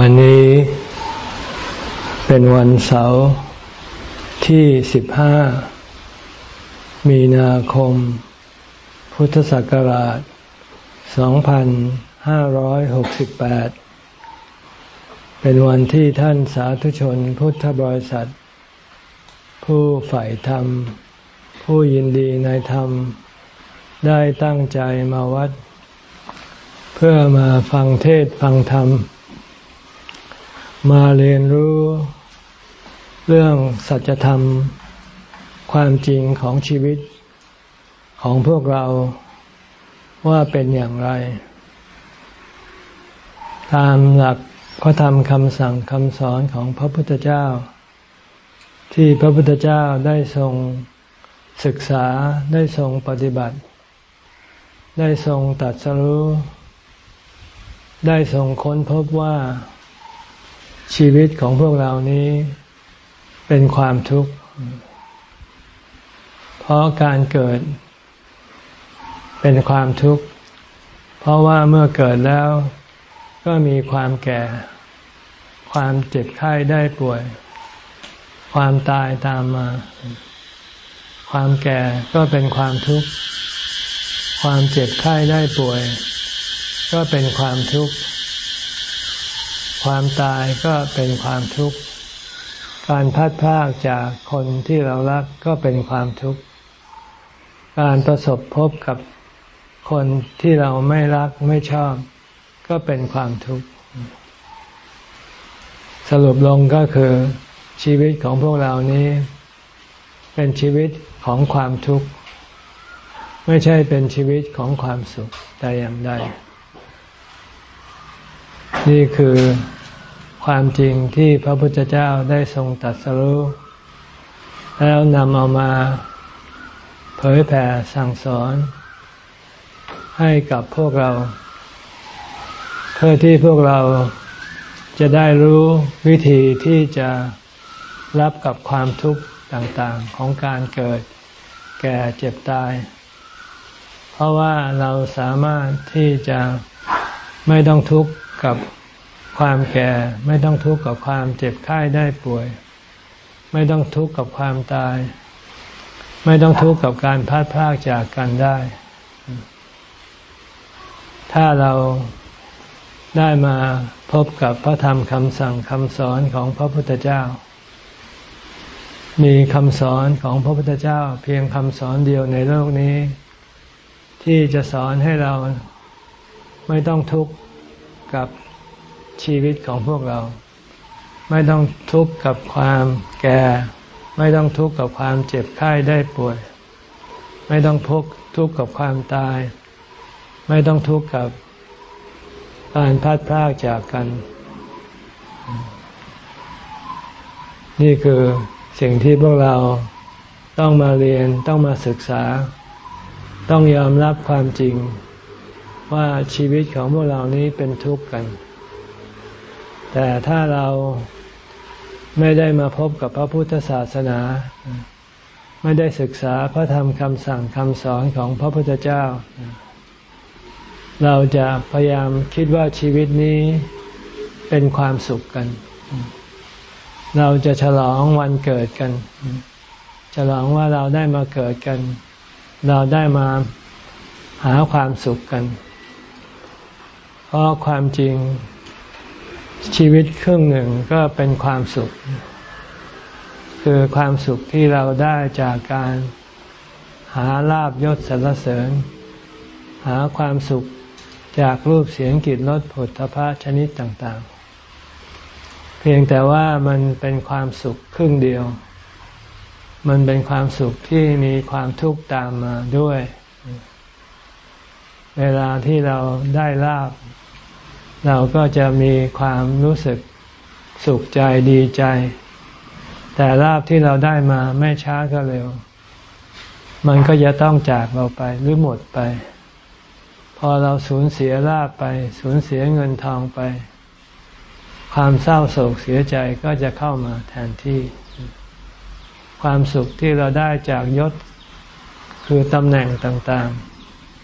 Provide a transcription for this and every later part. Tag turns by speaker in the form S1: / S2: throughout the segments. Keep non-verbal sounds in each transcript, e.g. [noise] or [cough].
S1: วันนี้เป็นวันเสาร์ที่ 15 มีนาคม พุทธศักราช 2568 เป็นวันที่ท่านสาธุชนพุทธบริษัท ผู้ใฝ่ธรรม ผู้ยินดีในธรรม ได้ตั้งใจมาวัด เพื่อมาฟังเทศฟังธรรม มาเรียนรู้เรื่องสัจธรรม ความจริงของชีวิตของพวกเราว่าเป็นอย่างไร ตามหลักพระธรรมคำสั่งคำสอนของพระพุทธเจ้า ที่พระพุทธเจ้าได้ทรงศึกษาได้ทรงปฏิบัติ ได้ทรงตัดสรู้ ได้ทรงค้นพบว่า ชีวิตของพวกเรานี้เป็นความทุกข์ เพราะการเกิด เป็นความทุกข์ เพราะว่าเมื่อเกิดแล้วก็มีความแก่ ความเจ็บไข้ได้ป่วย ความตายตามมา ความแก่ก็เป็นความทุกข์ ความเจ็บไข้ได้ป่วย ก็เป็นความทุกข์ ความตายก็เป็นความทุกข์ การพัดพากจากคนที่เรารักก็เป็นความทุกข์ การประสบพบกับคนที่เราไม่รักไม่ชอบ ก็เป็นความทุกข์ สรุปลงก็คือชีวิตของพวกเรานี้ เป็นชีวิตของความทุกข์ ไม่ใช่เป็นชีวิตของความสุขแต่อย่างใด นี่คือความจริงที่พระพุทธเจ้าได้ทรงตัดสรู้แล้วนำเอามาเผยแผ่สั่งสอน ให้กับพวกเรา เพื่อที่พวกเราจะได้รู้วิธีที่จะรับกับความทุกข์ต่างๆของการเกิด แก่เจ็บตาย เพราะว่าเราสามารถที่จะไม่ต้องทุกข์ กับความแก่ ไม่ต้องทุกข์กับความเจ็บไข้ได้ป่วย ไม่ต้องทุกข์กับความตาย ไม่ต้องทุกข์กับการพัดพากจากกันได้ ถ้าเราได้มาพบกับพระธรรมคำสั่งคำสอนของพระพุทธเจ้า มีคำสอนของพระพุทธเจ้า เพียงคำสอนเดียวในโลกนี้ ที่จะสอนให้เราไม่ต้องทุกข์ กับชีวิตของพวกเรา ไม่ต้องทุกข์กับความแก่ ไม่ต้องทุกข์กับความเจ็บไข้ได้ป่วย ไม่ต้องทุกข์ทุกข์กับความตาย ไม่ต้องทุกข์กับการพัดพรากจากกัน นี่คือสิ่งที่พวกเราต้องมาเรียนต้องมาศึกษา ต้องยอมรับความจริง ว่าชีวิตของพวกเรานี้เป็นทุกข์กัน แต่ถ้าเราไม่ได้มาพบกับพระพุทธศาสนา ไม่ได้ศึกษาพระธรรมคำสั่งคำสอนของพระพุทธเจ้า เราจะพยายามคิดว่าชีวิตนี้เป็นความสุขกัน เราจะฉลองวันเกิดกัน ฉลองว่าเราได้มาเกิดกัน เราได้มาหาความสุขกัน ราะความจริงชีวิตครึ่งหนึ่งก็เป็นความสุข คือความสุขที่เราได้จากการหาลาบยศสรรเสริญ หาความสุขจากรูปเสียงกลิ่นรสผลพระชนิดต่างๆ เพียงแต่ว่ามันเป็นความสุขครึ่งเดียว มันเป็นความสุขที่มีความทุกข์ตามมาด้วย เวลาที่เราได้ลาบ เราก็จะมีความรู้สึกสุขใจดีใจ แต่ลาบที่เราได้มาไม่ช้าก็เร็ว มันก็จะต้องจากเราไปหรือหมดไป พอเราสูญเสียลาบไป สูญเสียเงินทองไป ความเศร้าโศกเสียใจก็จะเข้ามาแทนที่ ความสุขที่เราได้จากยศคือตำแหน่งต่าง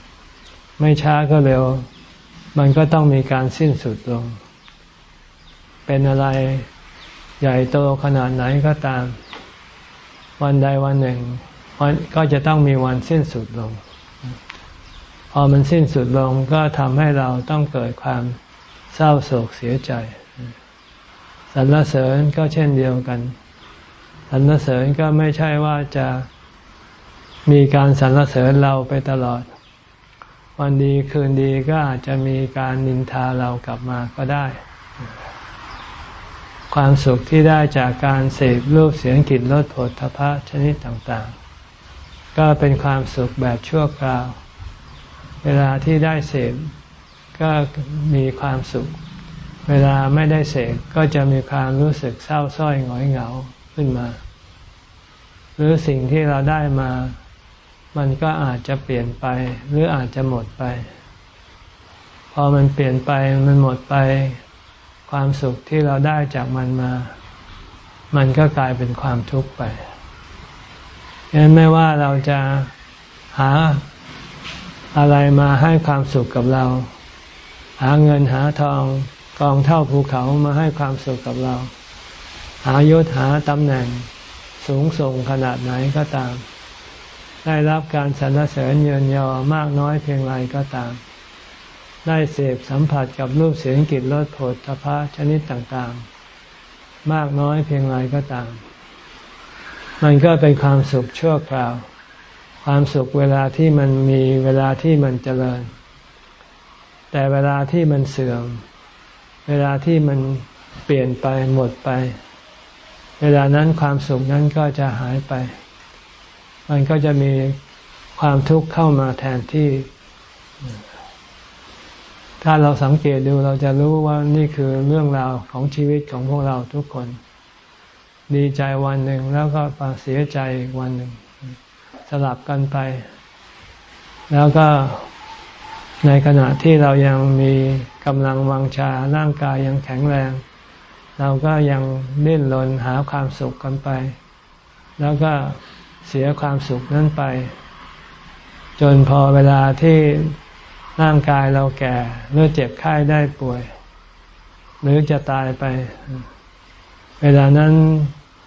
S1: ๆ ไม่ช้าก็เร็ว มันก็ต้องมีการสิ้นสุดลง เป็นอะไรใหญ่โตขนาดไหนก็ตาม วันใดวันหนึ่งก็จะต้องมีวันสิ้นสุดลง พอมันสิ้นสุดลงก็ทำให้เราต้องเกิดความเศร้าโศกเสียใจสรรเสริญก็เช่นเดียวกันสรรเสริญก็ไม่ใช่ว่าจะมีการสรรเสริญเราไปตลอด วันดีคืนดีก็อาจจะมีการนินทาเรากลับมาก็ได้ ความสุขที่ได้จากการเสพรูปเสียงกลิ่นรสผลทพะชนิดต่างๆ ก็เป็นความสุขแบบชั่วคราว เวลาที่ได้เสพก็มีความสุข เวลาไม่ได้เสพก็จะมีความรู้สึกเศร้าส้อยหงอยเหงาขึ้นมา หรือสิ่งที่เราได้มา มันก็อาจจะเปลี่ยนไป หรืออาจจะหมดไป พอมันเปลี่ยนไปมันหมดไป ความสุขที่เราได้จากมันมา มันก็กลายเป็นความทุกข์ไปฉะนั้นไม่ว่าเราจะหาอะไรมาให้ความสุขกับเรา หาเงินหาทองกองเท่าภูเขามาให้ความสุขกับเรา หายศหาตำแหน่งสูงส่งขนาดไหนก็ตาม ได้รับการสรรเสริญเยินยอมากน้อยเพียงไรก็ตาม ได้เสพสัมผัสกับรูปเสียงกลิ่นรสโผฏฐพะชนิดต่างๆ มากน้อยเพียงไรก็ตาม มันก็เป็นความสุขชั่วคราว ความสุขเวลาที่มันมีเวลาที่มันเจริญ แต่เวลาที่มันเสื่อม เวลาที่มันเปลี่ยนไปหมดไป เวลานั้นความสุขนั้นก็จะหายไป มันก็จะมีความทุกข์เข้ามาแทนที่ ถ้าเราสังเกตดูเราจะรู้ว่านี่คือเรื่องราวของชีวิตของพวกเราทุกคน ดีใจวันหนึ่งแล้วก็เสียใจอีกวันหนึ่ง สลับกันไป แล้วก็ในขณะที่เรายังมีกำลังวังชาร่างกายยังแข็งแรง เราก็ยังดิ้นรนหาความสุขกันไป แล้วก็ เสียความสุขนั้นไป จนพอเวลาที่ร่างกายเราแก่หรือเจ็บไข้ได้ป่วย หรือจะตายไป เวลานั้น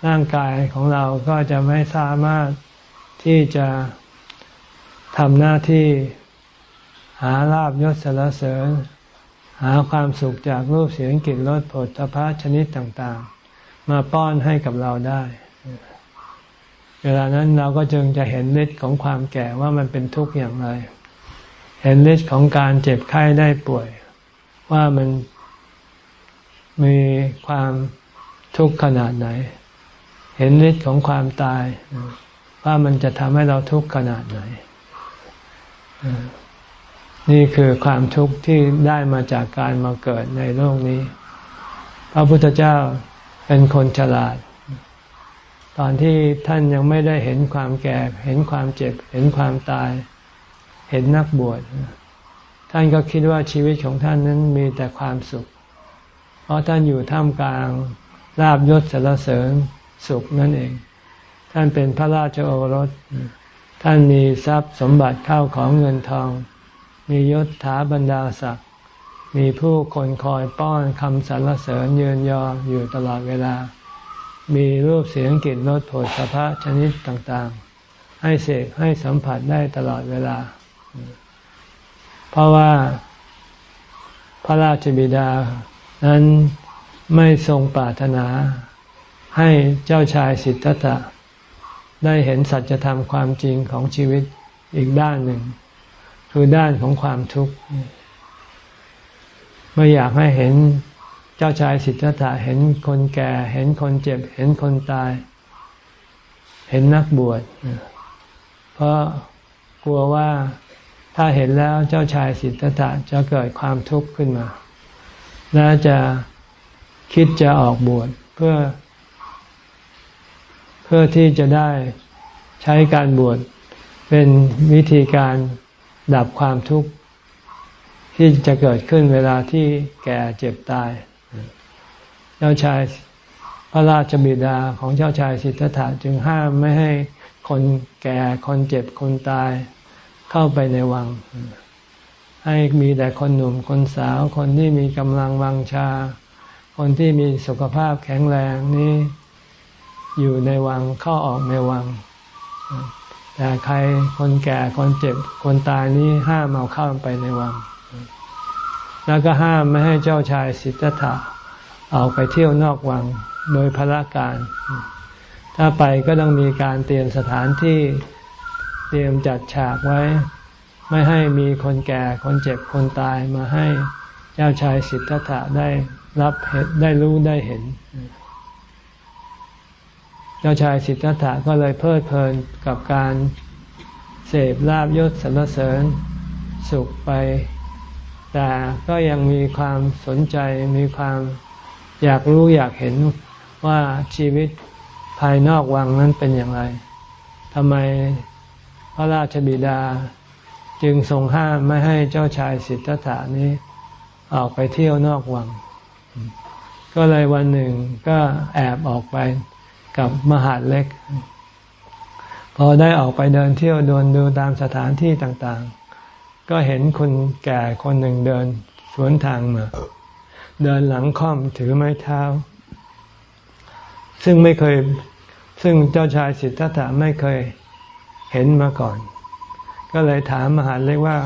S1: ร่างกายของเราก็จะไม่สามารถที่จะทำหน้าที่หาลาบยศสารเสริญ หาความสุขจากรูปเสียงกลิ่นรสผลพภะชนิดต่างๆ มาป้อนให้กับเราได้ เวลานั้นเราก็จึงจะเห็นฤทธิ์ของความแก่ว่ามันเป็นทุกข์อย่างไร เห็นฤทธิ์ของการเจ็บไข้ได้ป่วย ว่ามันมีความทุกข์ขนาดไหน เห็นฤทธิ์ของความตาย ว่ามันจะทำให้เราทุกข์ขนาดไหน นี่คือความทุกข์ที่ได้มาจากการมาเกิดในโลกนี้ พระพุทธเจ้าเป็นคนฉลาด ตอนที่ท่านยังไม่ได้เห็นความแก่ เห็นความเจ็บ เห็นความตาย เห็นนักบวช ท่านก็คิดว่าชีวิตของท่านนั้นมีแต่ความสุข เพราะท่านอยู่ท่ามกลางลาบยศสารเสริญสุขนั่นเอง ท่านเป็นพระราชโอรส ท่านมีทรัพย์สมบัติเข้าของเงินทอง มียศถาบรรดาศักดิ์ มีผู้คนคอยป้อนคำสรรเสริญเยืนยออยู่ตลอดเวลา มีรูปเสียงกลิ่นรสโผฏฐพะชนิดต่างๆ ให้เสกให้สัมผัสได้ตลอดเวลา เพราะว่าพระราชบิดา นั้นไม่ทรงปรารถนา ให้เจ้าชายสิทธัตถะได้เห็นสัจธรรมความจริงของชีวิตอีกด้านหนึ่ง คือด้านของความทุกข์ ไม่อยากให้เห็น เจ้าชายสิทธัตถะเห็นคนแก่ เห็นคนเจ็บ เห็นคนตาย เห็นนักบวชเพราะกลัวว่าถ้าเห็นแล้วเจ้าชายสิทธัตถะจะเกิดความทุกข์ขึ้นมา และจะคิดจะออกบวชเพื่อ เพื่อที่จะได้ใช้การบวชเป็นวิธีการดับความทุกข์ที่จะเกิดขึ้นเวลาที่แก่เจ็บตาย เจ้าชายพระราชบิดาของเจ้าชายสิทธัตถะจึงห้ามไม่ให้คนแก่คนเจ็บคนตายเข้าไปในวัง ให้มีแต่คนหนุ่มคนสาว คนที่มีกำลังวังชา คนที่มีสุขภาพแข็งแรงนี้อยู่ในวังเข้าออกในวัง แต่ใครคนแก่คนเจ็บคนตายนี้ห้ามเอาเข้าไปในวัง แล้วก็ห้ามไม่ให้เจ้าชายสิทธัตถะ ออกไปเที่ยวนอกวังโดยพระการ ถ้าไปก็ต้องมีการเตรียมสถานที่เตรียมจัดฉากไว้ ไม่ให้มีคนแก่คนเจ็บคนตายมาให้เจ้าชายสิทธัตถะได้รับเห็นได้รู้ได้เห็น เจ้าชายสิทธัตถะก็เลยเพลิดเพลินกับการเสพลาบยศสรรเสริญสุขไป แต่ก็ยังมีความสนใจมีความ อยากรู้อยากเห็นว่าชีวิตภายนอกวังนั้นเป็นอย่างไรทำไมพระราชบิดาจึงทรงห้ามไม่ให้เจ้าชายสิทธัตถานี้ออกไปเที่ยวนอกวัง ก็เลยวันหนึ่งก็แอบออกไปกับมหาดเล็ก พอได้ออกไปเดินเที่ยวดนดูตามสถานที่ต่างๆ ก็เห็นคนแก่คนหนึ่งเดินสวนทางมา เดินหลังค่อมถือไม้เท้า ซึ่งไม่เคยซึ่งเจ้าชายสิทธัตถะไม่เคยเห็นมาก่อน ก็เลยถามมหาเล็กว่า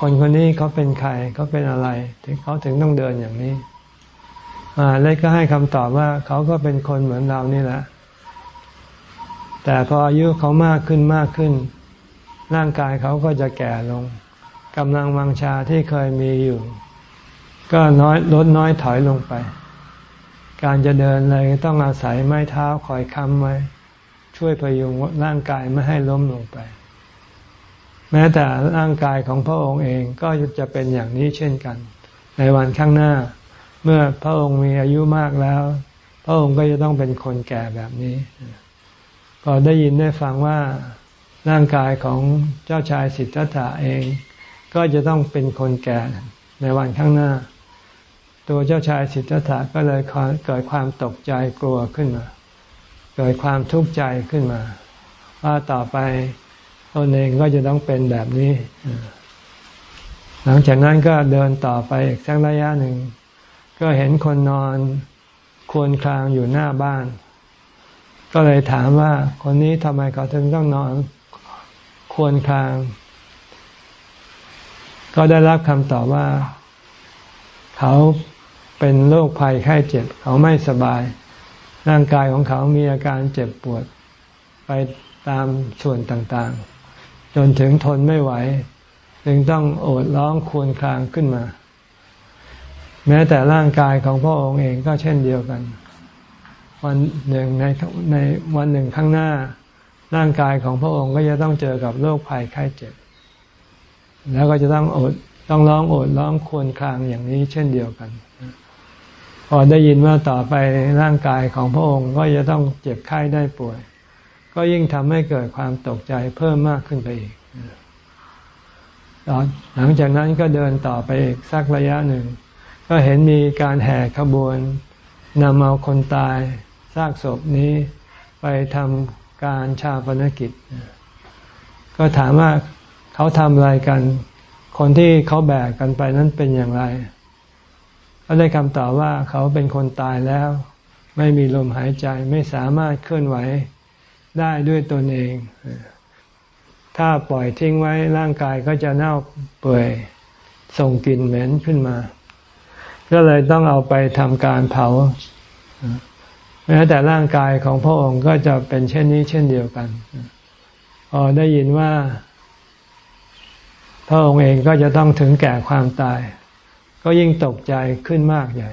S1: คนคนนี้เขาเป็นใครเขาเป็นอะไรถึงเขาถึงต้องเดินอย่างนี้มหาเล็กก็ให้คำตอบว่าเขาก็เป็นคนเหมือนเรานี่แหละแต่พออายุเขามากขึ้นมากขึ้น ร่างกายเขาก็จะแก่ลงกำลังวังชาที่เคยมีอยู่ ก็น้อยลดน้อยถอยลงไป การจะเดินเลยต้องอาศัยไม้เท้าคอยค้ำไว้ ช่วยพยุงร่างกายไม่ให้ล้มลงไป แม้แต่ร่างกายของพระองค์เองก็จะเป็นอย่างนี้เช่นกัน ในวันข้างหน้า เมื่อพระองค์มีอายุมากแล้ว พระองค์ก็จะต้องเป็นคนแก่แบบนี้พอได้ยินได้ฟังว่าร่างกายของเจ้าชายสิทธัตถะเอง ก็จะต้องเป็นคนแก่ในวันข้างหน้า ตัวเจ้าชายสิทธัตถะก็เลยเกิดความตกใจกลัวขึ้นมา เกิดความทุกข์ใจขึ้นมา ว่าต่อไปตนเองก็จะต้องเป็นแบบนี้ หลังจากนั้นก็เดินต่อไปอีกสักระยะหนึ่ง ก็เห็นคนนอนควรคลางอยู่หน้าบ้าน ก็เลยถามว่าคนนี้ทำไมเขาถึงต้องนอนควรคลาง ก็ได้รับคำตอบว่า เขา เป็นโรคภัยไข้เจ็บเขาไม่สบาย ร่างกายของเขามีอาการเจ็บปวดไปตามส่วนต่างๆ จนถึงทนไม่ไหว จึงต้องโอดร้องควรคลางขึ้นมา แม้แต่ร่างกายของพระองค์เองก็เช่นเดียวกัน วันหนึ่งในในวันหนึ่งข้างหน้า ร่างกายของพระองค์ก็จะต้องเจอกับโรคภัยไข้เจ็บ แล้วก็จะต้องอดต้องร้องโอดร้องควรคลางอย่างนี้เช่นเดียวกัน พอได้ยินว่าต่อไปร่างกายของพระองค์ก็จะต้องเจ็บไข้ได้ป่วย ก็ยิ่งทำให้เกิดความตกใจเพิ่มมากขึ้นไปอีก หลังจากนั้นก็เดินต่อไปอีกสักระยะหนึ่ง ก็เห็นมีการแห่ขบวนนำเอาคนตายซากศพนี้ไปทำการชาปนกิจ ก็ถามว่าเขาทำอะไรกัน คนที่เขาแบกกันไปนั้นเป็นอย่างไร ก็ได้คำตอบว่าเขาเป็นคนตายแล้ว ไม่มีลมหายใจไม่สามารถเคลื่อนไหวได้ด้วยตนเอง ถ้าปล่อยทิ้งไว้ร่างกายก็จะเน่าเปื่อยส่งกลิ่นเหม็นขึ้นมา ก็เลยต้องเอาไปทำการเผาแม้แต่ร่างกายของพระองค์ก็จะเป็นเช่นนี้เช่นเดียวกันพอได้ยินว่า พระองค์เองก็จะต้องถึงแก่ความตาย ก็ยิ่งตกใจขึ้นมากใหญ่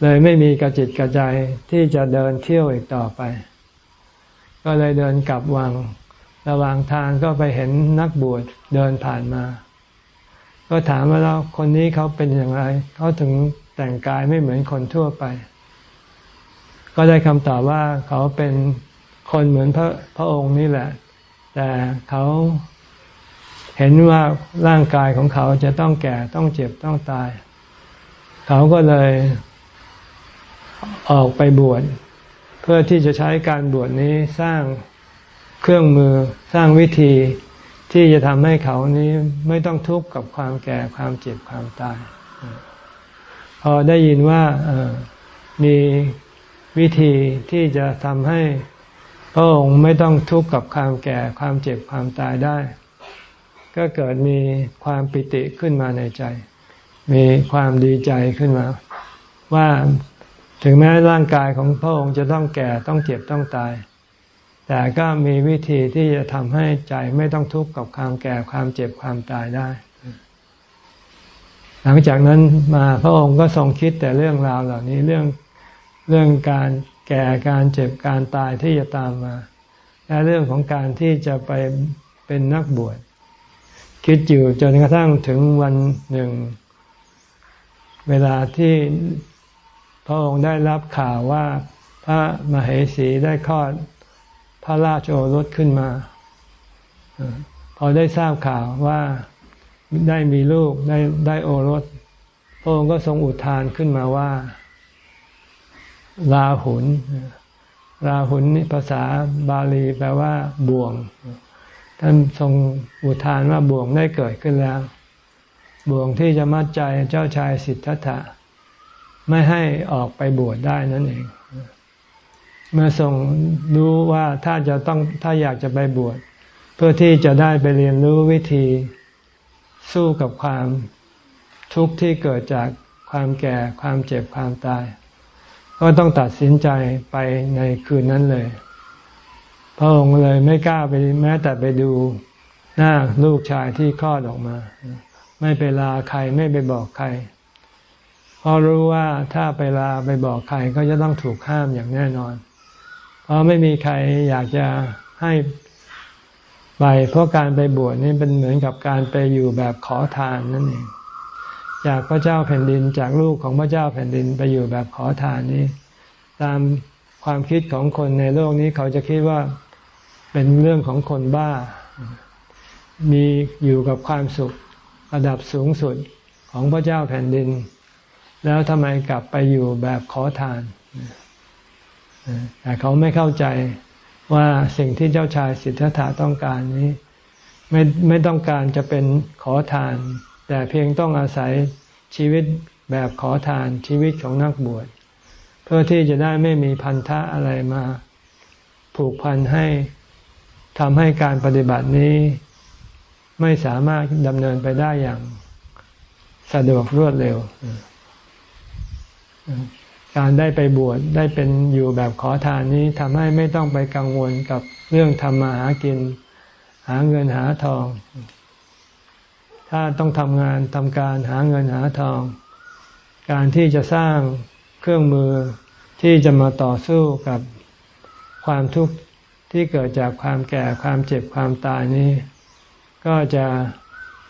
S1: เลยไม่มีกระจิตกระใจที่จะเดินเที่ยวอีกต่อไป ก็เลยเดินกลับวัง ระหว่างทางก็ไปเห็นนักบวชเดินผ่านมา ก็ถามว่าแล้วคนนี้เขาเป็นอย่างไร เขาถึงแต่งกายไม่เหมือนคนทั่วไป ก็ได้คำตอบว่าเขาเป็นคนเหมือนพระพระองค์นี่แหละ แต่เขา เห็นว่าร่างกายของเขาจะต้องแก่ต้องเจ็บต้องตาย เขาก็เลยออกไปบวชเพื่อที่จะใช้การบวชนี้สร้างเครื่องมือสร้างวิธีที่จะทำให้เขานี้ไม่ต้องทุกข์กับความแก่ความเจ็บความตาย พอได้ยินว่ามีวิธีที่จะทำให้พระองค์ไม่ต้องทุกข์กับความแก่ความเจ็บความตายได้ ก็เกิดมีความปิติขึ้นมาในใจ มีความดีใจขึ้นมา ว่าถึงแม้ร่างกายของพระองค์จะต้องแก่ต้องเจ็บต้องตาย แต่ก็มีวิธีที่จะทำให้ใจไม่ต้องทุกข์กับความแก่ความเจ็บความตายได้ หลังจากนั้นมาพระองค์ก็ทรงคิดแต่เรื่องราวเหล่านี้เรื่องเรื่องการแก่การเจ็บการตายที่จะตามมา และเรื่องของการที่จะไปเป็นนักบวช คิดอยู่จนกระทั่งถึงวันหนึ่ง เวลาที่พระองค์ได้รับข่าวว่าพระมเหสีได้คลอดพระราชโอรสขึ้นมา พอได้ทราบข่าวว่าได้มีลูกได้ได้โอรส พระองค์ก็ทรงอุทานขึ้นมาว่าลาหุนลาหุนนี่ภาษาบาลีแปลว่าบ่วง ท่านทรงอุทานว่าบ่วงได้เกิดขึ้นแล้ว บ่วงที่จะมัดใจเจ้าชายสิทธัตถะไม่ให้ออกไปบวชได้นั่นเอง เมื่อทรงรู้ว่าถ้าจะต้องถ้าอยากจะไปบวช เพื่อที่จะได้ไปเรียนรู้วิธีสู้กับความทุกข์ที่เกิดจากความแก่ความเจ็บความตาย ก็ต้องตัดสินใจไปในคืนนั้นเลย ระองค์เลยไม่กล้าไปแม้แต่ไปดูหน้าลูกชายที่คลอดออกมา ไม่ไปลาใครไม่ไปบอกใคร เพราะรู้ว่าถ้าไปลาไปบอกใครก็จะต้องถูกห้ามอย่างแน่นอน เพราะไม่มีใครอยากจะให้ไปเพราะการไปบวชนี่เป็นเหมือนกับการไปอยู่แบบขอทานนั่นเองจากพระเจ้าแผ่นดินจากลูกของพระเจ้าแผ่นดินไปอยู่แบบขอทานนี้ ตามความคิดของคนในโลกนี้เขาจะคิดว่า เป็นเรื่องของคนบ้า มีอยู่กับความสุขระดับสูงสุดของพระเจ้าแผ่นดิน แล้วทำไมกลับไปอยู่แบบขอทาน แต่เขาไม่เข้าใจว่าสิ่งที่เจ้าชายสิทธัตถะต้องการนี้ ไม่ไม่ต้องการจะเป็นขอทาน แต่เพียงต้องอาศัยชีวิตแบบขอทานชีวิตของนักบวช เพื่อที่จะได้ไม่มีพันธะอะไรมา ผูกพันให้ ทำให้การปฏิบัตินี้ไม่สามารถดำเนินไปได้อย่างสะดวกรวดเร็ว การได้ไปบวชได้เป็นอยู่แบบขอทานนี้ทำให้ไม่ต้องไปกังวลกับเรื่องทำมาหากิน หาเงินหาทอง ถ้าต้องทำงานทำการหาเงินหาทอง การที่จะสร้างเครื่องมือที่จะมาต่อสู้กับความทุกข์ ที่เกิดจากความแก่ความเจ็บความตายนี้ ก็จะ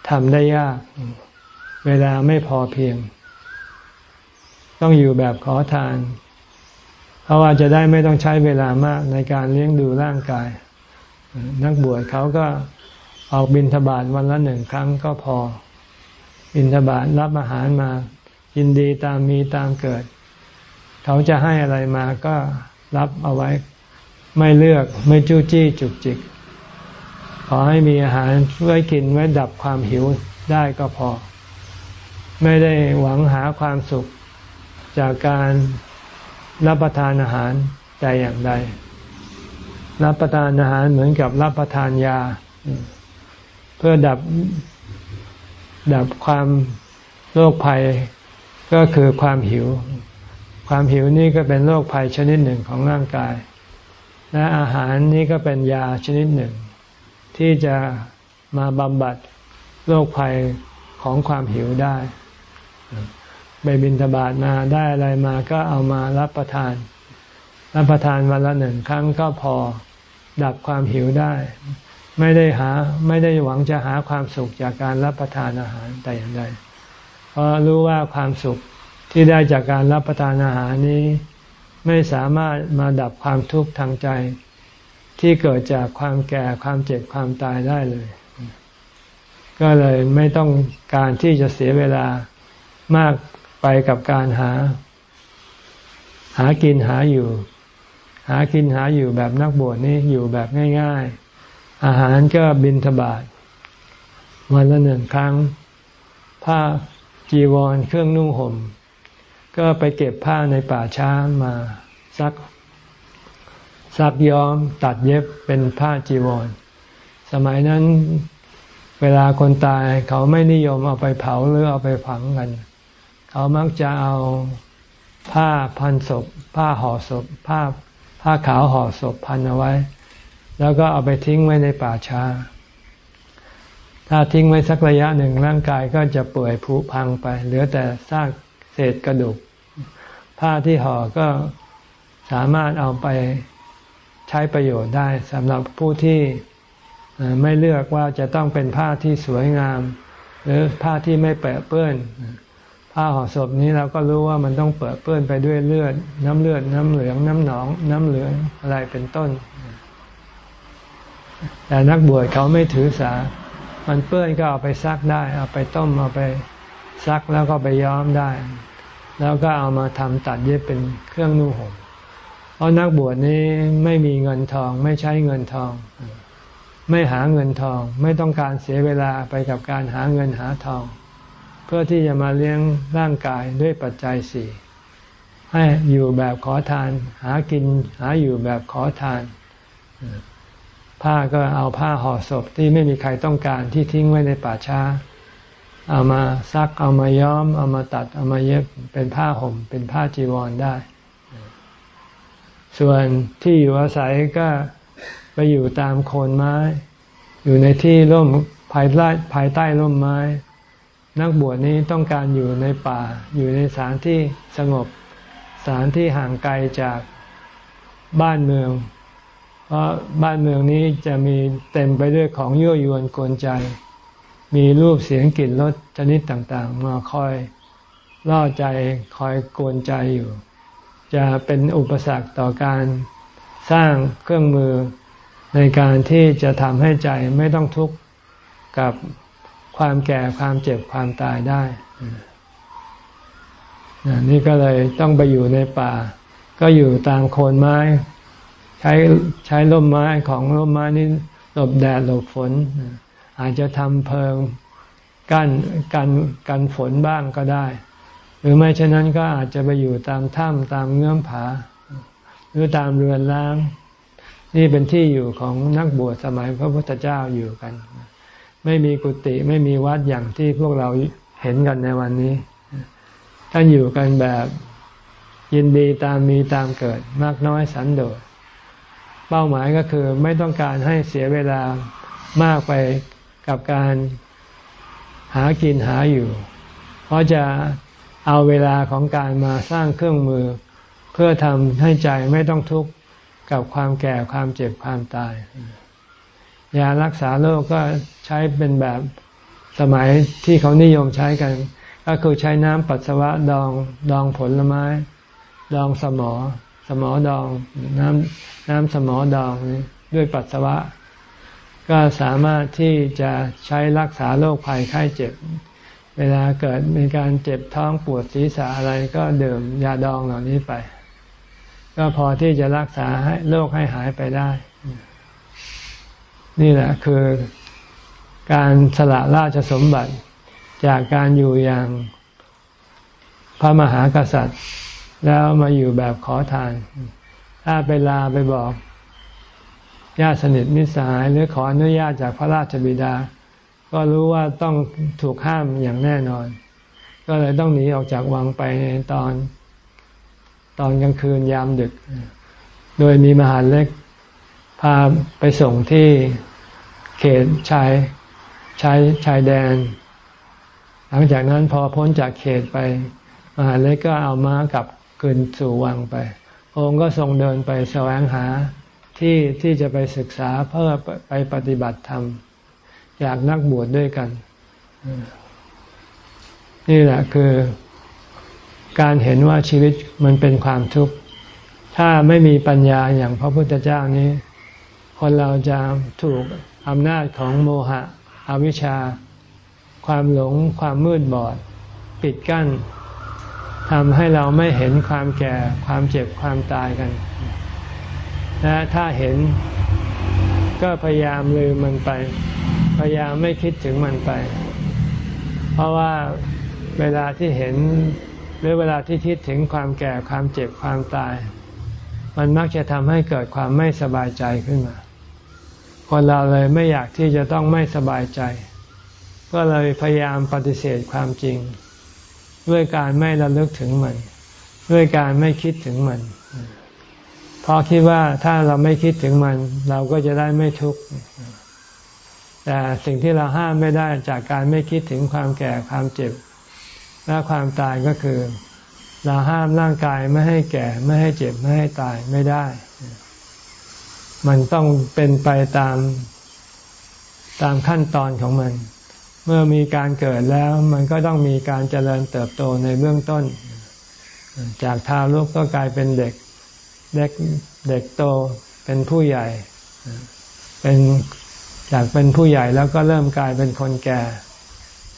S1: ทำได้ยาก เวลาไม่พอเพียง ต้องอยู่แบบขอทาน เพราะว่าจะได้ไม่ต้องใช้เวลามากในการเลี้ยงดูร่างกาย นักบวชเขาก็ออกบินทบาทวันละหนึ่งครั้งก็พอ บินทบาทรับอาหารมา ยินดีตามมีตามเกิด เขาจะให้อะไรมาก็รับเอาไว้ ไม่เลือกไม่จู้จี้จุกจิก ขอให้มีอาหารไว้กินไว้ดับความหิวได้ก็พอ ไม่ได้หวังหาความสุขจากการรับประทานอาหารแต่อย่างใด รับประทานอาหารเหมือนกับรับประทานยา เพื่อดับดับความโรคภัยก็คือความหิว ความหิวนี่ก็เป็นโรคภัยชนิดหนึ่งของร่างกาย และอาหารนี่ก็เป็นยาชนิดหนึ่ง ที่จะมาบำบัดโรคภัยของความหิวได้ไปบินทบาทมาได้อะไรมาก็เอามารับประทาน รับประทานวันละหนึ่งครั้งก็พอดับความหิวได้ ไม่ได้หาไม่ได้หวังจะหาความสุขจากการรับประทานอาหารแต่อย่างใดเพราะรู้ว่าความสุขที่ได้จากการรับประทานอาหารนี้ ไม่สามารถมาดับความทุกข์ทางใจ ที่เกิดจากความแก่ความเจ็บความตายได้เลย ก็เลยไม่ต้องการที่จะเสียเวลามากไปกับการหา หากินหาอยู่ หากินหาอยู่แบบนักบวชนี่อยู่แบบง่าย ๆ อาหารก็บินทบาทวันละหนึ่งครั้ง ผ้าจีวรเครื่องนุ่งห่ม ก็ไปเก็บผ้าในป่าช้ามาซักซักย้อมตัดเย็บเป็นผ้าจีวร สมัยนั้นเวลาคนตายเขาไม่นิยมเอาไปเผาหรือเอาไปฝังกัน เขามักจะเอาผ้าพันศพ ผ้าห่อศพ ผ้าผ้าขาวห่อศพพันเอาไว้ แล้วก็เอาไปทิ้งไว้ในป่าช้า ถ้าทิ้งไว้สักระยะหนึ่งร่างกายก็จะเปื่อยผุพังไป เหลือแต่ซาก เศษกระดูก ผ้าที่ห่อก็สามารถเอาไปใช้ประโยชน์ได้สำหรับผู้ที่ไม่เลือกว่าจะต้องเป็นผ้าที่สวยงาม หรือผ้าที่ไม่เปื้อเปื้อนผ้าห่อศพนี้เราก็รู้ว่ามันต้องเปื้อเปื้อนไปด้วยเลือด น้ำเลือด น้ำเหลือง น้ำหนอง น้ำเหลืองอะไรเป็นต้น แต่นักบวชเขาไม่ถือสา มันเปื้อนก็เอาไปซักได้ เอาไปต้มเอาไป ซักแล้วก็ไปย้อมได้ แล้วก็เอามาทำตัดเย็บเป็นเครื่องนุ่งห่มเพราะนักบวชนี้ไม่มีเงินทอง ไม่ใช้เงินทอง ไม่หาเงินทอง ไม่ต้องการเสียเวลาไปกับการหาเงินหาทอง เพื่อที่จะมาเลี้ยงร่างกายด้วยปัจจัยสี่ให้อยู่แบบขอทาน หากินหาอยู่แบบขอทาน ผ้าก็เอาผ้าห่อศพที่ไม่มีใครต้องการที่ทิ้งไว้ในป่าช้า เอามาซักเอามาย้อม เอามาตัดเอามาเย็บเป็นผ้าห่ม เป็นผ้าจีวรได้ ส่วนที่อยู่อาศัยก็ไปอยู่ตามโคนไม้ อยู่ในที่ร่มภายใต้ภายใต้ร่มไม้ นักบวชนี้ต้องการอยู่ในป่า อยู่ในสถานที่สงบสถานที่ห่างไกลจากบ้านเมือง เพราะบ้านเมืองนี้จะมีเต็มไปด้วยของยั่วยวนกวนใจ มีรูปเสียงกลิ่นรสชนิดต่างๆ มาคอยล่อใจคอยกวนใจอยู่ จะเป็นอุปสรรคต่อการสร้างเครื่องมือในการที่จะทำให้ใจไม่ต้องทุกข์กับความแก่ความเจ็บความตายได้ นี่ก็เลยต้องไปอยู่ในป่า ก็อยู่ตามโคนไม้ ใช้ใช้ร่มไม้ของร่มไม้นี้หลบแดดหลบฝน อาจจะทำเพิงกั้นกันกันฝนบ้างก็ได้ หรือไม่เช่นนั้นก็อาจจะไปอยู่ตามถ้ำตามเงื่อมผา หรือตามเรือนล้าง นี่เป็นที่อยู่ของนักบวชสมัยพระพุทธเจ้าอยู่กัน ไม่มีกุฏิไม่มีวัดอย่างที่พวกเราเห็นกันในวันนี้ ท่านอยู่กันแบบยินดีตามมีตามเกิดมากน้อยสันโดษเป้าหมายก็คือไม่ต้องการให้เสียเวลามากไป กับการหากินหาอยู่ เพราะจะเอาเวลาของการมาสร้างเครื่องมือ เพื่อทำให้ใจไม่ต้องทุกข์กับความแก่ความเจ็บความตาย ยารักษาโรคก็ใช้เป็นแบบสมัยที่เขานิยมใช้กัน ก็คือใช้น้ำปัสสาวะดองดองผลไม้ ดองสมอ สมอดองน้ำน้ำสมอดองด้วยปัสสาวะ ก็สามารถที่จะใช้รักษาโรคภัยไข้เจ็บ เวลาเกิดมีการเจ็บท้องปวดศีรษะอะไรก็ดื่มยาดองเหล่านี้ไป ก็พอที่จะรักษาให้โรคให้หายไปได้ นี่แหละคือการสละราชสมบัติจากการอยู่อย่างพระมหากษัตริย์ แล้วมาอยู่แบบขอทาน ถ้าไปลาไปบอก ญาติสนิทมิตรสหายหรือขออนุญาตจากพระราชบิดา ก็รู้ว่าต้องถูกห้ามอย่างแน่นอน ก็เลยต้องหนีออกจากวังไปในตอน ตอนกลางคืนยามดึก โดยมีมหาเล็กพาไปส่งที่เขตชายชายชายแดน หลังจากนั้นพอพ้นจากเขตไป มหาเล็กก็เอาม้ากลับคืนสู่วังไป องค์ก็ทรงเดินไปแสวงหา ที่ที่จะไปศึกษาเพื่อไปปฏิบัติธรรมอยากนักบวชดด้วยกัน นี่แหละคือการเห็นว่าชีวิตมันเป็นความทุกข์ ถ้าไม่มีปัญญาอย่างพระพุทธเจ้านี้ คนเราจะถูกอำนาจของโมหะ อวิชชา ความหลง ความมืดบอด ปิดกั้นทำให้เราไม่เห็นความแก่ ความเจ็บ ความตายกัน และถ้าเห็นก็พยายามลืมมันไป พยายามไม่คิดถึงมันไป เพราะว่าเวลาที่เห็นหรือเวลาที่คิดถึงความแก่ความเจ็บความตาย มันมักจะทำให้เกิดความไม่สบายใจขึ้นมา คนเราเลยไม่อยากที่จะต้องไม่สบายใจ ก็เลยพยายามปฏิเสธความจริง ด้วยการไม่ระลึกถึงมัน ด้วยการไม่คิดถึงมัน เพราะคิดว่าถ้าเราไม่คิดถึงมัน เราก็จะได้ไม่ทุกข์แต่สิ่งที่เราห้ามไม่ได้จากการไม่คิดถึงความแก่ความเจ็บ และความตายก็คือ เราห้ามร่างกายไม่ให้แก่ไม่ให้เจ็บไม่ให้ตายไม่ได้ มันต้องเป็นไปตามตามขั้นตอนของมัน เมื่อมีการเกิดแล้วมันก็ต้องมีการเจริญเติบโตในเบื้องต้น จากทารกก็กลายเป็นเด็ก เด็กเด็กโตเป็นผู้ใหญ่ เป็นจากเป็นผู้ใหญ่แล้วก็เริ่มกลายเป็นคนแก่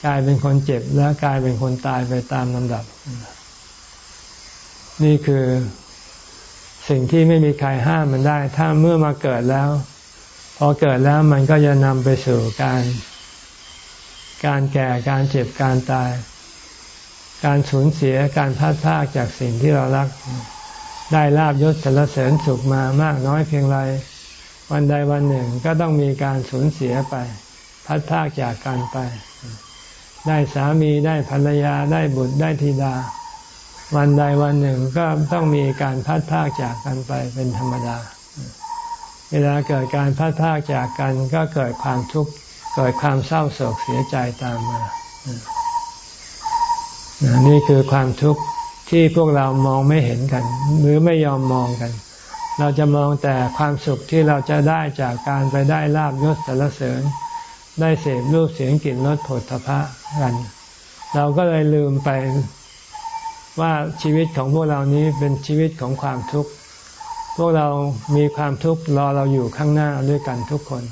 S1: กลายเป็นคนเจ็บแล้วกลายเป็นคนตายไปตามลำดับ นี่คือสิ่งที่ไม่มีใครห้ามมันได้ ถ้าเมื่อมาเกิดแล้ว พอเกิดแล้วมันก็จะนำไปสู่การ การแก่การเจ็บการตาย การสูญเสียการพัดพากจากสิ่งที่เรารัก ได้ลาบยศสรรเสริญสุขมามากน้อยเพียงไร วันใดวันหนึ่งก็ต้องมีการสูญเสียไป พัดพากจากกันไป ได้สามีได้ภรรยาได้บุตรได้ธิดา วันใดวันหนึ่งก็ต้องมีการพัดพากจากกันไปเป็นธรรมดา เวลาเกิดการพัดพากจากกันก็เกิดความทุกข์เกิดความเศร้าโศกเสียใจตามมานี่คือความทุกข์ ที่พวกเรามองไม่เห็นกัน หรือไม่ยอมมองกัน เราจะมองแต่ความสุขที่เราจะได้จากการไปได้ลาบยศสรรเสริญ ได้เสพรูปเสียงกลิ่นรสผลทพะกัน เราก็เลยลืมไปว่าชีวิตของพวกเรานี้เป็นชีวิตของความทุกข์ พวกเรามีความทุกข์รอเราอยู่ข้างหน้าด้วยกันทุกคน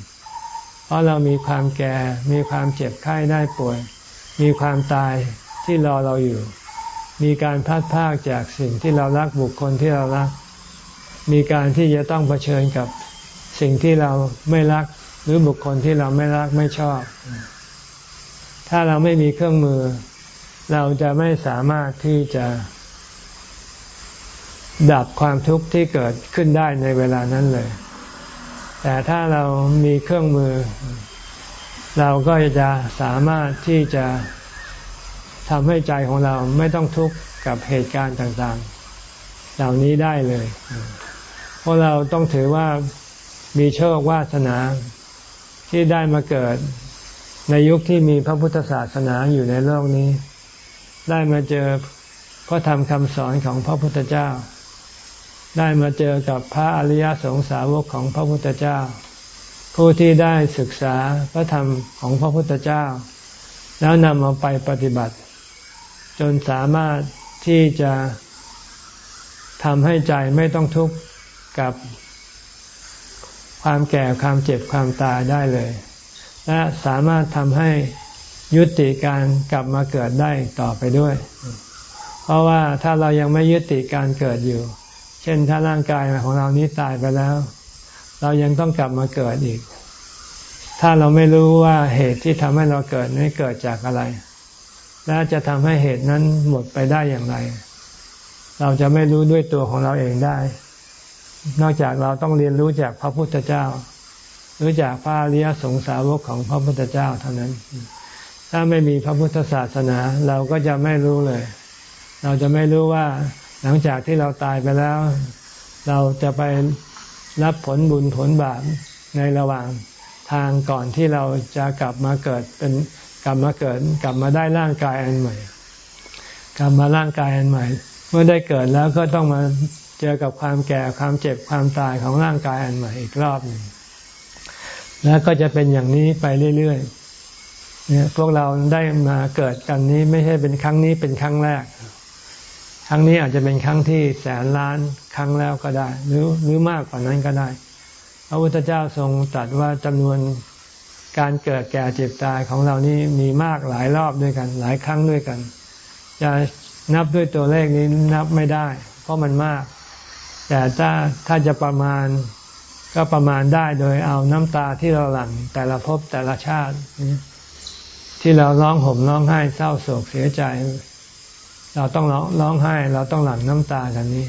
S1: เพราะเรามีความแก่ มีความเจ็บไข้ได้ป่วย มีความตายที่รอเราอยู่ มีการพัดพากจากสิ่งที่เรารักบุคคลที่เรารัก มีการที่จะต้องเผชิญกับสิ่งที่เราไม่รัก หรือบุคคลที่เราไม่รักไม่ชอบ ถ้าเราไม่มีเครื่องมือ เราจะไม่สามารถที่จะดับความทุกข์ที่เกิดขึ้นได้ในเวลานั้นเลย แต่ถ้าเรามีเครื่องมือ เราก็จะสามารถที่จะ ทำให้ใจของเราไม่ต้องทุกข์กับเหตุการณ์ต่างๆ เหล่านี้ได้เลย เพราะเราต้องถือว่ามีโชควาสนาที่ได้มาเกิดในยุคที่มีพระพุทธศาสนาอยู่ในโลกนี้ ได้มาเจอพระธรรมคำสอนของพระพุทธเจ้า ได้มาเจอกับพระอริยสงสาวกของพระพุทธเจ้า ผู้ที่ได้ศึกษาพระธรรมของพระพุทธเจ้า แล้วนำเอาไปปฏิบัติ จนสามารถที่จะทำให้ใจไม่ต้องทุกข์กับความแก่ความเจ็บความตายได้เลย และสามารถทำให้ยุติการกลับมาเกิดได้ต่อไปด้วย เพราะว่าถ้าเรายังไม่ยุติการเกิดอยู่ เช่นถ้าร่างกายของเรานี้ตายไปแล้ว เรายังต้องกลับมาเกิดอีก ถ้าเราไม่รู้ว่าเหตุที่ทำให้เราเกิดนี้เกิดจากอะไร และจะทำให้เหตุนั้นหมดไปได้อย่างไร เราจะไม่รู้ด้วยตัวของเราเองได้ นอกจากเราต้องเรียนรู้จากพระพุทธเจ้ารู้จากพระอริยสงสาวกของพระพุทธเจ้าเท่านั้น ถ้าไม่มีพระพุทธศาสนา เราก็จะไม่รู้เลย เราจะไม่รู้ว่าหลังจากที่เราตายไปแล้ว เราจะไปรับผลบุญผลบาปในระหว่างทางก่อนที่เราจะกลับมาเกิดเป็น กลับมาเกิดกลับมาได้ร่างกายอันใหม่ กลับมาร่างกายอันใหม่ เมื่อได้เกิดแล้วก็ต้องมาเจอกับความแก่ความเจ็บความตายของร่างกายอันใหม่อีกรอบหนึ่งแล้วก็จะเป็นอย่างนี้ไปเรื่อยๆเนี่ยพวกเราได้มาเกิดกันนี้ ไม่ใช่เป็นครั้งนี้เป็นครั้งแรก ครั้งนี้อาจจะเป็นครั้งที่แสนล้านครั้งแล้วก็ได้ หรือหรือมากกว่านั้นก็ได้ พระพุทธเจ้าทรงตรัสว่าจำนวน การเกิดแก่เจ็บตายของเรานี่มีมากหลายรอบด้วยกัน หลายครั้งด้วยกันจะนับด้วยตัวเลขนี้นับไม่ได้ เพราะมันมาก แต่ถ้าถ้าจะประมาณก็ประมาณได้โดยเอาน้ำตาที่เราหลั่งแต่ละภพแต่ละชาติ ที่เราร้องห่มร้องไห้เศร้าโศกเสียใจ เราต้องร้องร้องไห้ เราต้องหลั่งน้ำตากันนี้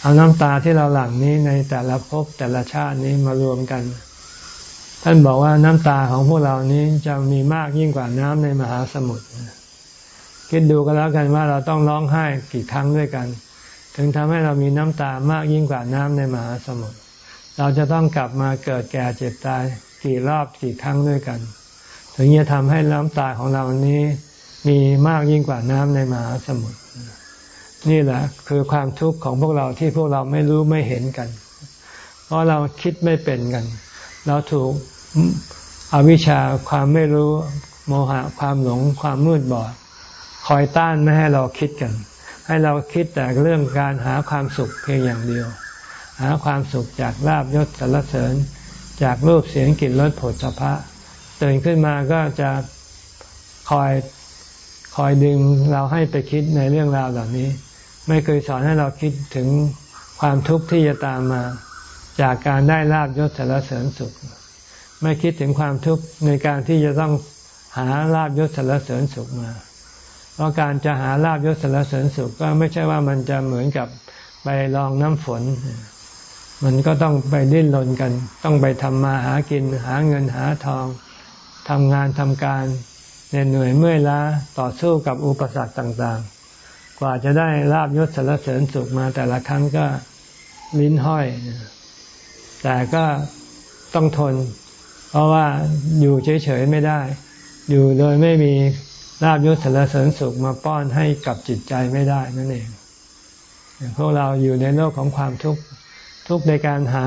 S1: เอาน้ำตาที่เราหลั่งนี้ในแต่ละภพแต่ละชาตินี้มารวมกัน ท่านบอกว่าน้ำตาของพวกเรานี้จะมีมากยิ่งกว่าน้ำในมหาสมุทรคิดดูกันแล้วกันว่าเราต้องร้องไห้กี่ครั้งด้วยกัน ถึงทำให้เรามีน้ำตามากยิ่งกว่าน้ำในมหาสมุทรเราจะต้องกลับมาเกิดแก่เจ็บตายกี่รอบกี่ครั้งด้วยกัน ถึงจะทำให้น้ำตาของเรานี้มีมากยิ่งกว่าน้ำในมหาสมุทรนี่แหละคือความทุกข์ของพวกเราที่พวกเราไม่รู้ไม่เห็นกัน เพราะเราคิดไม่เป็นกัน เราถูกอวิชชาความไม่รู้โมหะความหลงความมืดบอด คอยต้านไม่ให้เราคิดกัน ให้เราคิดแต่เรื่องการหาความสุขเพียงอย่างเดียว หาความสุขจากลาบยศสรรเสริญ จากรูปเสียงกลิ่นรสผลสะพะตื่นขึ้นมาก็จะคอยคอยดึงเราให้ไปคิดในเรื่องราวเหล่านี้ ไม่เคยสอนให้เราคิดถึงความทุกข์ที่จะตามมา จากการได้ลาบยศสรรเสริญสุข ไม่คิดถึงความทุกข์ในการที่จะต้องหาลาบยศสรรเสริญสุขมา เพราะการจะหาลาบยศสรรเสริญสุขก็ไม่ใช่ว่ามันจะเหมือนกับไปลองน้ำฝน มันก็ต้องไปดิ้นรนกัน ต้องไปทำมาหากินหาเงินหาทองทำงานทำการเหนื่อยเมื่อยล้าต่อสู้กับอุปสรรคต่างๆ กว่าจะได้ลาบยศสรรเสริญสุขมาแต่ละครั้งก็ลิ้นห้อย แต่ก็ต้องทน เพราะว่าอยู่เฉยๆไม่ได้ อยู่โดยไม่มีลาบยศสรรเสริญสุขมาป้อนให้กับจิตใจไม่ได้นั่นเองพวกเราอยู่ในโลกของความทุกข์ทุกข์ในการหา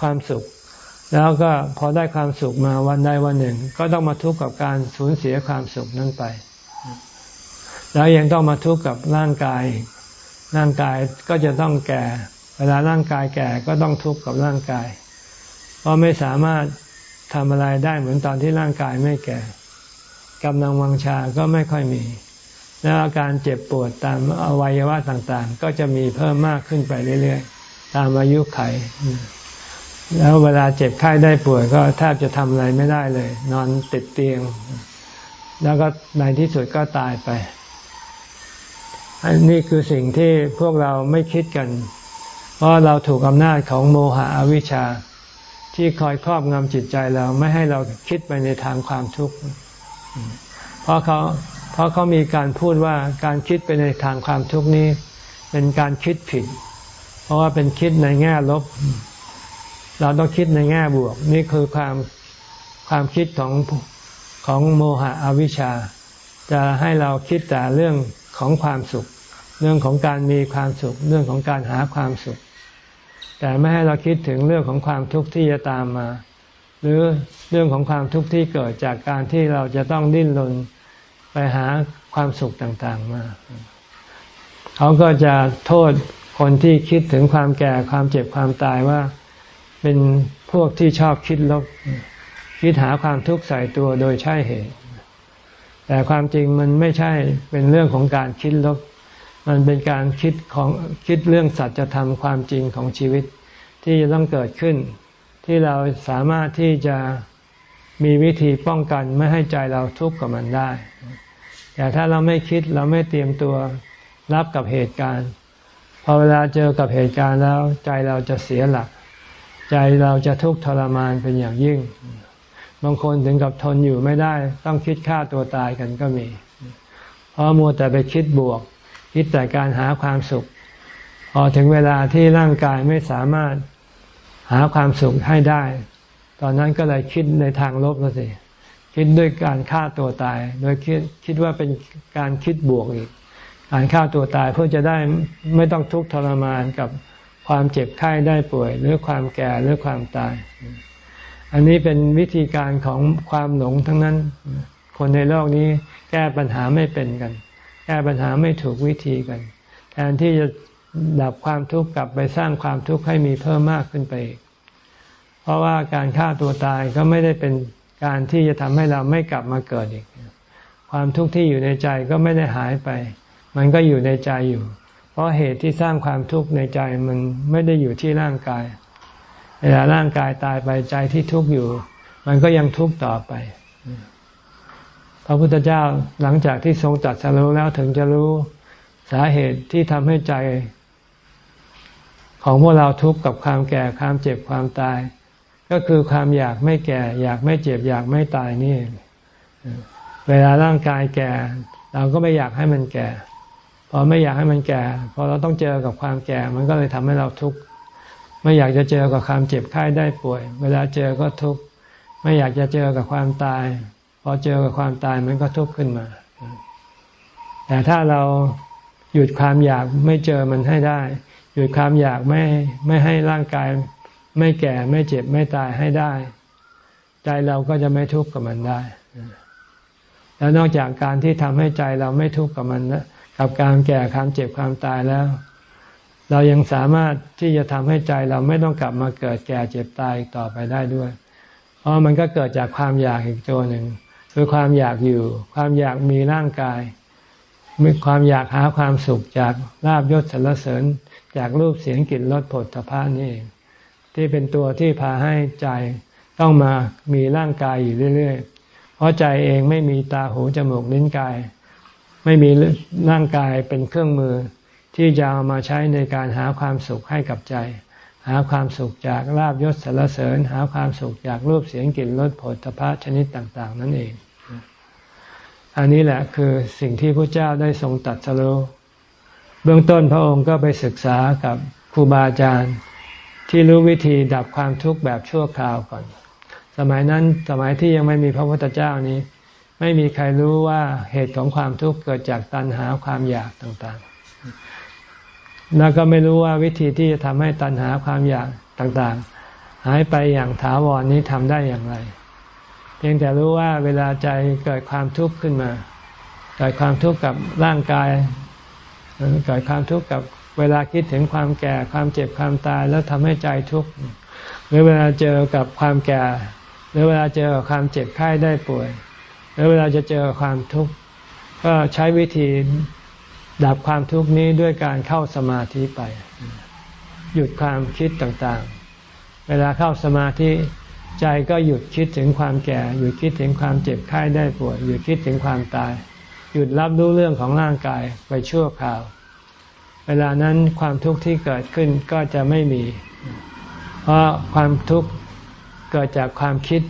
S1: ความสุข แล้วก็พอได้ความสุขมาวันใดวันหนึ่ง ก็ต้องมาทุกข์กับการสูญเสียความสุขนั้นไป แล้วยังต้องมาทุกข์กับร่างกาย ร่างกายก็จะต้องแก่ เวลาร่างกายแก่ก็ต้องทุกข์กับร่างกาย เพราะไม่สามารถทำอะไรได้เหมือนตอนที่ร่างกายไม่แก่กำลังวังชาก็ไม่ค่อยมี แล้วอาการเจ็บปวดตามอวัยวะต่างๆ ก็จะมีเพิ่มมากขึ้นไปเรื่อยๆ ตามอายุไข แล้วเวลาเจ็บไข้ได้ป่วยก็แทบจะทำอะไรไม่ได้เลย นอนติดเตียง แล้วก็ในที่สุดก็ตายไป อันนี้คือสิ่งที่พวกเราไม่คิดกัน เพราะเราถูกอำนาจของโมหะอวิชชา ที่คอยครอบงำจิตใจเราไม่ให้เราคิดไปในทางความทุกข์ เพราะเขาเพราะเขามีการพูดว่าการคิดไปในทางความทุกข์นี้ เป็นการคิดผิด เพราะว่าเป็นคิดในแง่ลบ เราต้องคิดในแง่บวก นี่คือความความคิดของของโมหะอวิชชา จะให้เราคิดแต่เรื่องของความสุข เรื่องของการมีความสุข เรื่องของการหาความสุข แต่ไม่ให้เราคิดถึงเรื่องของความทุกข์ที่จะตามมา หรือเรื่องของความทุกข์ที่เกิดจากการที่เราจะต้องดิ้นรนไปหาความสุขต่างๆมาเขาก็จะโทษคนที่คิดถึงความแก่ความเจ็บความตายว่า เป็นพวกที่ชอบคิดลบคิดหาความทุกข์ใส่ตัวโดยใช่เหตุ แต่ความจริงมันไม่ใช่เป็นเรื่องของการคิดลบ มันเป็นการคิดของคิดเรื่องสัจธรรมความจริงของชีวิตที่จะต้องเกิดขึ้น ที่เราสามารถที่จะมีวิธีป้องกันไม่ให้ใจเราทุกข์กับมันได้ แต่ถ้าเราไม่คิดเราไม่เตรียมตัวรับกับเหตุการณ์พอเวลาเจอกับเหตุการณ์แล้ว ใจเราจะเสียหลัก ใจเราจะทุกข์ทรมานเป็นอย่างยิ่ง บางคนถึงกับทนอยู่ไม่ได้ ต้องคิดฆ่าตัวตายกันก็มี เพราะมัวแต่ไปคิดบวก คิดแต่การหาความสุข พอถึงเวลาที่ร่างกายไม่สามารถหาความสุขให้ได้ ตอนนั้นก็เลยคิดในทางลบแล้วสิคิดด้วยการฆ่าตัวตาย โดยคิดคิดว่าเป็นการคิดบวกอีก การฆ่าตัวตายเพื่อจะได้ไม่ต้องทุกข์ทรมานกับความเจ็บไข้ได้ป่วย หรือความแก่หรือความตาย อันนี้เป็นวิธีการของความหลงทั้งนั้น คนในโลกนี้แก้ปัญหาไม่เป็นกัน แก้ปัญหาไม่ถูกวิธีกัน แทนที่จะดับความทุกข์กลับไปสร้างความทุกข์ให้มีเพิ่มมากขึ้นไปอีกเพราะว่าการฆ่าตัวตายก็ไม่ได้เป็นการที่จะทำให้เราไม่กลับมาเกิดอีก ความทุกข์ที่อยู่ในใจก็ไม่ได้หายไป มันก็อยู่ในใจอยู่ เพราะเหตุที่สร้างความทุกข์ในใจมันไม่ได้อยู่ที่ร่างกาย เวลาร่างกายตายไปใจที่ทุกข์อยู่ มันก็ยังทุกข์ต่อไป พระพุทธเจ้าหลังจากที่ทรงตัดสรู้แล้วถึงจะรู้สาเหตุที่ทำให้ใจ ของพวกเราทุกข์กับความแก่ความเจ็บความตาย ก็คือความอยากไม่แก่ อยากไม่เจ็บอยากไม่ตายนี่เวลาร่างกายแก่ เราก็ไม่อยากให้มันแก่พอไม่อยากให้มันแก่พอเราต้องเจอกับความแก่ มันก็เลยทำให้เราทุกข์ไม่อยากจะเจอกับความเจ็บไข้ได้ป่วย เวลาเจอก็ทุกข์ไม่อยากจะเจอกับความตาย อเจอกับความตายมันก็ทุกข์ขึ้นมา แต่ถ้าเราหยุดความอยากไม่เจอมันให้ได้ หยุดความอยากไม่ไม่ให้ร่างกายไม่แก่ไม่เจ็บไม่ตายให้ได้ ใจเราก็จะไม่ทุกข์กับมันได้ แล้วนอกจากการที่ทำให้ใจเราไม่ทุกข์กับมันนะกับการแก่ความเจ็บความตายแล้ว เรายังสามารถที่จะทำให้ใจเราไม่ต้องกลับมาเกิดแก่เจ็บตายต่อไปได้ด้วย เพราะมันก็เกิดจากความอยากอีกตัวหนึ่ง คือความอยากอยู่ ความอยากมีร่างกายมีความอยากหาความสุขจากลาบยศสรรเสริญจากรูปเสียงกลิ่นรสผลตภะนี่เองที่เป็นตัวที่พาให้ใจต้องมามีร่างกายอยู่เรื่อย ๆ เพราะใจเองไม่มีตาหูจมูกลิ้นกาย ไม่มีร่างกายเป็นเครื่องมือ ที่จะเอามาใช้ในการหาความสุขให้กับใจ หาความสุขจากลาบยศสารเสริญ หาความสุขจากรูปเสียงกลิ่นรสผลตภะชนิดต่าง ๆ นั่นเอง อันนี้แหละคือสิ่งที่พระเจ้าได้ทรงตัดสโลเบื้องต้นพระองค์ก็ไปศึกษากับครูบาอาจารย์ ที่รู้วิธีดับความทุกข์แบบชั่วคราวก่อน สมัยนั้นสมัยที่ยังไม่มีพระพุทธเจ้านี้ ไม่มีใครรู้ว่าเหตุของความทุกข์เกิดจากตัณหาความอยากต่างๆ แล้วก็ไม่รู้ว่าวิธีที่จะทำให้ตัณหาความอยากต่างๆ หายไปอย่างถาวรนนี้ทำได้อย่างไร เพียงแต่รู้ว่าเวลาใจเกิดความทุกข์ขึ้นมา เกิดความทุกข์กับร่างกาย เกิดความทุกข์กับเวลาคิดถึงความแก่ความเจ็บความตายแล้วทำให้ใจทุกข์หรือเวลาเจอกับความแก่ หรือเวลาเจอความเจ็บไข้ได้ป่วย หรือเวลาจะเจอความทุกข์ก็ใช้วิธีดับความทุกข์นี้ด้วยการเข้าสมาธิไป หยุดความคิดต่างๆ เวลาเข้าสมาธิ ใจก็หยุดคิดถึงความแก่ หยุดคิดถึงความเจ็บไข้ได้ป่วยหยุดคิดถึงความตาย หยุดรับรู้เรื่องของร่างกายไปชั่วคราว เวลานั้นความทุกข์ที่เกิดขึ้นก็จะไม่มี เพราะความทุกข์เกิดจากความคิด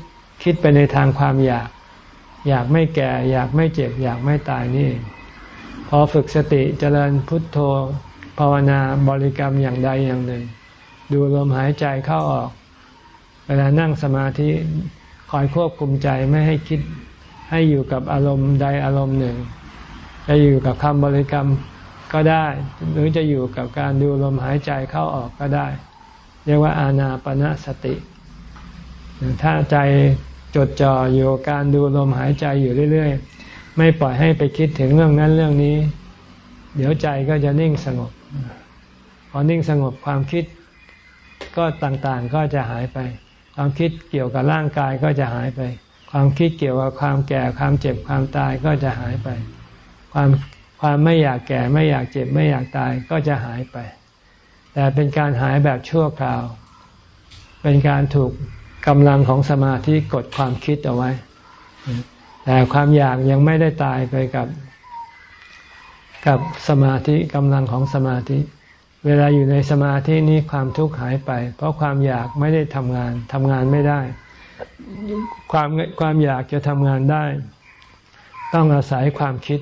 S1: คิดไปในทางความอยาก อยากไม่แก่ อยากไม่เจ็บ อยากไม่ตายนี่ พอฝึกสติเจริญพุทโธภาวนาบริกรรมอย่างใดอย่างหนึ่ง ดูลมหายใจเข้าออก เวลานั่งสมาธิคอยควบคุมใจไม่ให้คิดให้อยู่กับอารมณ์ใดอารมณ์หนึ่ง จะอยู่กับคำบริกรรมก็ได้ หรือจะอยู่กับการดูลมหายใจเข้าออกก็ได้ เรียกว่าอานาปณะสติ ถ้าใจจดจ่ออยู่การดูลมหายใจอยู่เรื่อย ๆ ไม่ปล่อยให้ไปคิดถึงเรื่องนั้นเรื่องนี้ เดี๋ยวใจก็จะนิ่งสงบ พอนิ่งสงบความคิดก็ต่างๆก็จะหายไป ความคิดเกี่ยวกับร่างกายก็จะหายไป ความคิดเกี่ยวกับความแก่ความเจ็บความตายก็จะหายไป ความความไม่อยากแก่ไม่อยากเจ็บไม่อยากตายก็จะหายไป แต่เป็นการหายแบบชั่วคราว เป็นการถูกกำลังของสมาธิกดความคิดเอาไว้ แต่ความอยากยังไม่ได้ตายไปกับ กับสมาธิกำลังของสมาธิ เวลาอยู่ในสมาธินี้ความทุกข์หายไป เพราะความอยากไม่ได้ทำงานทำงานไม่ได้ ความความอยากจะทำงานได้ ต้องอาศัยความคิด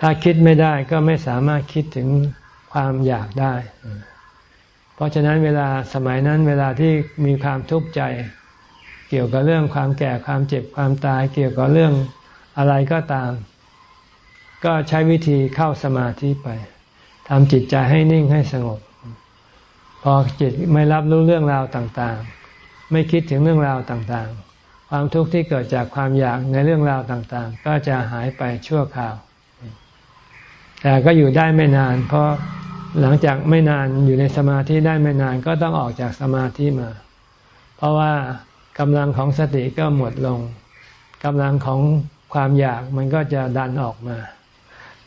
S1: ถ้าคิดไม่ได้ก็ไม่สามารถคิดถึงความอยากได้ เพราะฉะนั้นเวลาสมัยนั้นเวลาที่มีความทุกข์ใจ เกี่ยวกับเรื่องความแก่ความเจ็บความตาย เกี่ยวกับเรื่องอะไรก็ตาม ก็ใช้วิธีเข้าสมาธิไป ทำจิตใจให้นิ่งให้สงบ พอจิตไม่รับรู้เรื่องราวต่างๆ ไม่คิดถึงเรื่องราวต่างๆ ความทุกข์ที่เกิดจากความอยากในเรื่องราวต่างๆ ก็จะหายไปชั่วคราว แต่ก็อยู่ได้ไม่นาน เพราะหลังจากไม่นานอยู่ในสมาธิได้ไม่นานก็ต้องออกจากสมาธิมา เพราะว่ากำลังของสติก็หมดลงกำลังของความอยากมันก็จะดันออกมา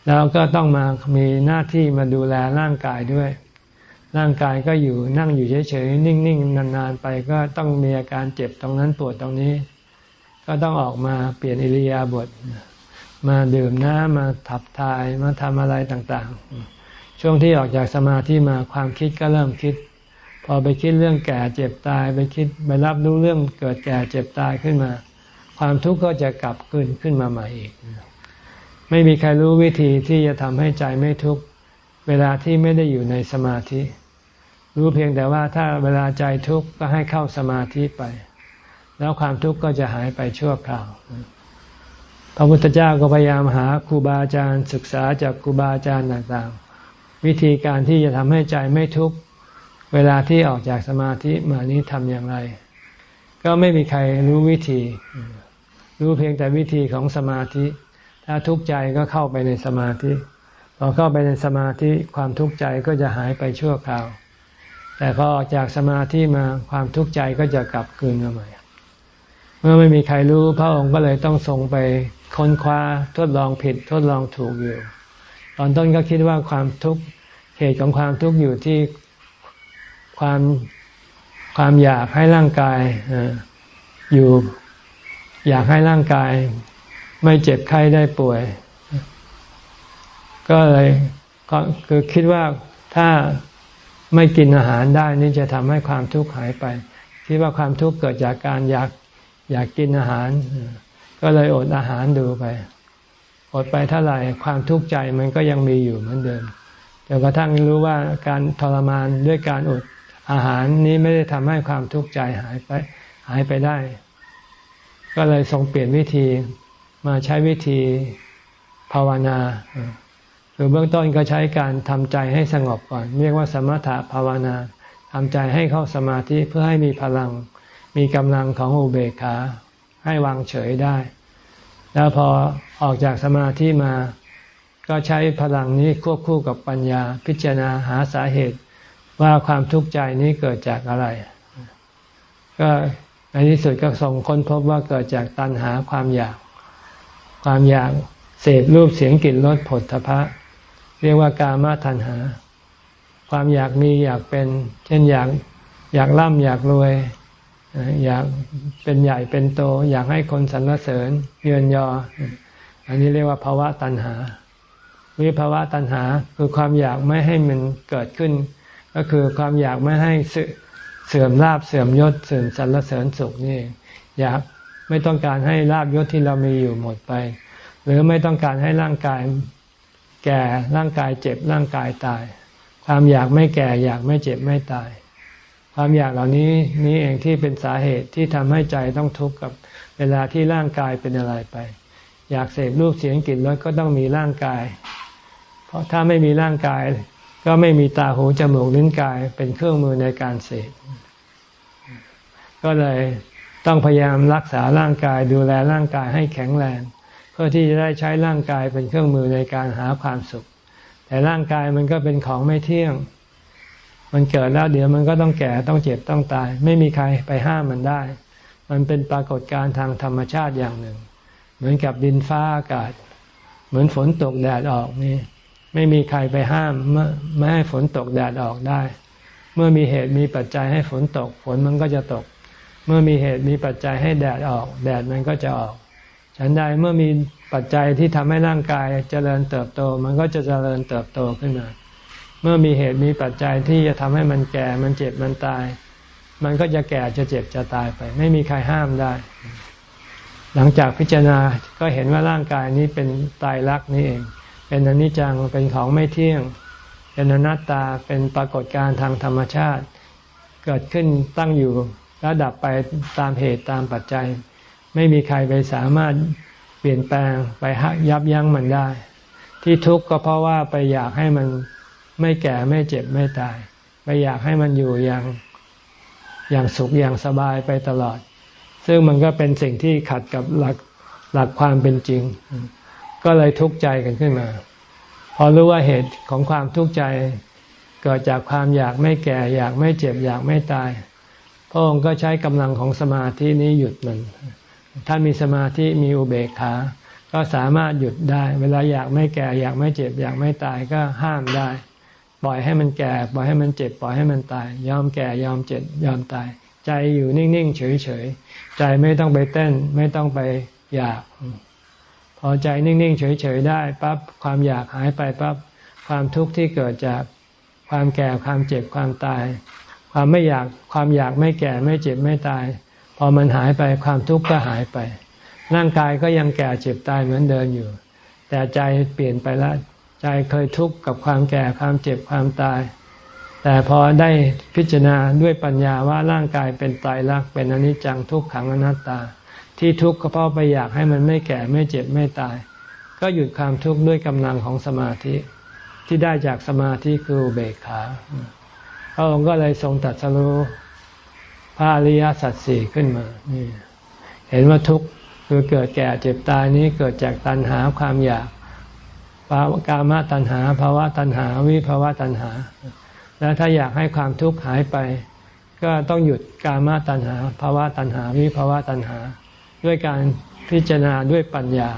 S1: แล้วก็ต้องมามีหน้าที่มาดูแลร่างกายด้วย ร่างกายก็อยู่นั่งอยู่เฉยๆ นิ่งๆ นานๆ ไปก็ต้องมีอาการเจ็บตรงนั้นปวดตรงนี้ ก็ต้องออกมาเปลี่ยนอิริยาบถมาดื่มน้ำมาถับทายมาทำอะไรต่างๆ ช่วงที่ออกจากสมาธิมาความคิดก็เริ่มคิด พอไปคิดเรื่องแก่เจ็บตายไปคิดไปรับรู้เรื่องเกิดแก่เจ็บตายขึ้นมา ความทุกข์ก็จะกลับขึ้นขึ้นมาใหม่อีก ไม่มีใครรู้วิธีที่จะทำให้ใจไม่ทุกข์เวลาที่ไม่ได้อยู่ในสมาธิ รู้เพียงแต่ว่าถ้าเวลาใจทุกข์ก็ให้เข้าสมาธิไป แล้วความทุกข์ก็จะหายไปชั่วคราวพระพุทธเจ้าก็พยายามหาครูบาอาจารย์ ศึกษาจากครูบาอาจารย์ต่างๆ วิธีการที่จะทำให้ใจไม่ทุกข์เวลาที่ออกจากสมาธิมานี้ทำอย่างไร ก็ไม่มีใครรู้วิธี รู้เพียงแต่วิธีของสมาธิ ถ้าทุกข์ใจก็เข้าไปในสมาธิพอเข้าไปในสมาธิความทุกข์ใจก็จะหายไปชั่วคราว แต่พอออกจากสมาธิมาความทุกข์ใจก็จะกลับคืนมาใหม่ เมื่อไม่มีใครรู้พระองค์ก็เลยต้องทรงไปค้นคว้าทดลองผิดทดลองถูกอยู่ ตอนต้นก็คิดว่าความทุกข์เหตุของความทุกข์อยู่ที่ความความอยากให้ร่างกายอยู่อยากให้ร่างกาย ไม่เจ็บไข้ได้ป่วย ก็เลยก็คือคิดว่าถ้าไม่กินอาหารได้นี่จะทำให้ความทุกข์หายไป คิดว่าความทุกข์เกิดจากการอยากอยากกินอาหาร ก็เลยอดอาหารดูไป อดไปเท่าไหร่ความทุกข์ใจมันก็ยังมีอยู่เหมือนเดิมจนกระทั่งรู้ว่าการทรมานด้วยการอดอาหารนี้ไม่ได้ทำให้ความทุกข์ใจหายไป หายไปได้ ก็เลยทรงเปลี่ยนวิธี มาใช้วิธีภาวนาคือเบื้องต้นก็ใช้การทำใจให้สงบก่อน เรียกว่าสมถะภาวนาทำใจให้เข้าสมาธิเพื่อให้มีพลัง มีกำลังของอุเบกขาให้วางเฉยได้ แล้วพอออกจากสมาธิมา ก็ใช้พลังนี้ควบคู่กับปัญญา พิจารณาหาสาเหตุว่าความทุกข์ใจนี้เกิดจากอะไร ก็ในที่สุดก็ส่งค้นพบว่าเกิดจากตัณหาความอยาก ความอยากเสพรูปเสียงกลิ่นรสผลทพะ เรียกว่ากามาตัณหา ความอยากมีอยากเป็น เช่นอยากอยากร่ำอยากรวย อยากเป็นใหญ่เป็นโต อยากให้คนสรรเสริญเยือนยอ อันนี้เรียกว่าภาวะตัณหา วิภาวะตัณหาคือความอยากไม่ให้มันเกิดขึ้น ก็คือความอยากไม่ให้เสื่อมลาบเสื่อมยศเสื่อมสรรเสริญสุขนี่อยาก ไม่ต้องการให้ลาบยศที่เรามีอยู่หมดไป หรือไม่ต้องการให้ร่างกายแก่ร่างกายเจ็บร่างกายตาย ความอยากไม่แก่อยากไม่เจ็บไม่ตาย ความอยากเหล่านี้นี้เองที่เป็นสาเหตุที่ทำให้ใจต้องทุกข์กับเวลาที่ร่างกายเป็นอะไรไป อยากเสพรูปเสียงกลิ่นรสก็ต้องมีร่างกาย เพราะถ้าไม่มีร่างกาย ก็ไม่มีตาหูจมูกลิ้นกายเป็นเครื่องมือในการเสพก็เลย ต้องพยายามรักษาร่างกายดูแลร่างกายให้แข็งแรง เพื่อที่จะได้ใช้ร่างกายเป็นเครื่องมือในการหาความสุข แต่ร่างกายมันก็เป็นของไม่เที่ยง มันเกิดแล้วเดี๋ยวมันก็ต้องแก่ต้องเจ็บต้องตาย ไม่มีใครไปห้ามมันได้ มันเป็นปรากฏการณ์ทางธรรมชาติอย่างหนึ่ง เหมือนกับดินฟ้าอากาศ เหมือนฝนตกแดดออกนี่ ไม่มีใครไปห้ามไม่ให้ฝนตกแดดออกได้ เมื่อมีเหตุมีปัจจัยให้ฝนตกฝนมันก็จะตก เมื่อมีเหตุมีปัจจัยให้แดดออก แดดมันก็จะออก ฉันใดเมื่อมีปัจจัยที่ทำให้ร่างกายเจริญเติบโต มันก็จะเจริญเติบโตขึ้นมา เมื่อมีเหตุมีปัจจัยที่จะทำให้มันแก่ มันเจ็บ มันตาย มันก็จะแก่จะเจ็บจะตายไป ไม่มีใครห้ามได้ หลังจากพิจารณา ก็เห็นว่าร่างกายนี้เป็นตายรักนี่เอง เป็นอนิจจัง เป็นของไม่เที่ยง เป็นอนัตตา เป็นปรากฏการณ์ทางธรรมชาติ เกิดขึ้นตั้งอยู่ แล้วดับไปตามเหตุตามปัจจัย ไม่มีใครไปสามารถเปลี่ยนแปลงไปยับยั้งมันได้ ที่ทุกข์ก็เพราะว่าไปอยากให้มันไม่แก่ไม่เจ็บไม่ตาย ไปอยากให้มันอยู่อย่างอย่างสุขอย่างสบายไปตลอด ซึ่งมันก็เป็นสิ่งที่ขัดกับหลักหลักความเป็นจริง ก็เลยทุกข์ใจกันขึ้นมา พอรู้ว่าเหตุของความทุกข์ใจ เกิดจากความอยากไม่แก่ อยากไม่เจ็บ อยากไม่ตาย พระองค์ก็ใช้กำลังของสมาธินี้หยุดมัน ถ้ามีสมาธิมีอุเบกขา ก็สามารถหยุดได้ เวลาอยากไม่แก่ อยากไม่เจ็บ อยากไม่ตายก็ห้ามได้ ปล่อยให้มันแก่ ปล่อยให้มันเจ็บ ปล่อยให้มันตาย ยอมแก่ยอมเจ็บยอมตาย ใจอยู่นิ่ง ๆ เฉย ๆ ใจไม่ต้องไปเต้น ไม่ต้องไปอยาก พอใจนิ่ง ๆ เฉย ๆ ได้ปั๊บความอยากหายไปปั๊บความทุกข์ที่เกิดจากความแก่ความเจ็บความตาย ความไม่อยากความอยากไม่แก่ไม่เจ็บไม่ตาย พอมันหายไปความทุกข์ก็หายไป ร่างกายก็ยังแก่เจ็บตายเหมือนเดิมอยู่ แต่ใจเปลี่ยนไปแล้วใจเคยทุกข์กับความแก่ความเจ็บความตาย แต่พอได้พิจารณาด้วยปัญญาว่าร่างกายเป็นตายรักเป็นอนิจจังทุกขังอนัตตา ที่ทุกข์ก็เพราะไปอยากให้มันไม่แก่ไม่เจ็บไม่ตาย ก็หยุดความทุกข์ด้วยกำลังของสมาธิที่ได้จากสมาธิคือเบกขา พระองค์ก็เลยทรงตัดสรู้พระอริยสัจสี่ขึ้นมานี่เห็นว่าทุกข์คือเกิดแก่เจ็บตายนี้เกิดจากตัณหาความอยากภาวกามตัณหาภาวะตัณหา วิภาวะตัณหา แล้วถ้าอยากให้ความทุกข์หายไป ก็ต้องหยุดกามตัณหาภาวะตัณหา วิภาวะตัณหา ด้วยการพิจารณาด้วยปัญญา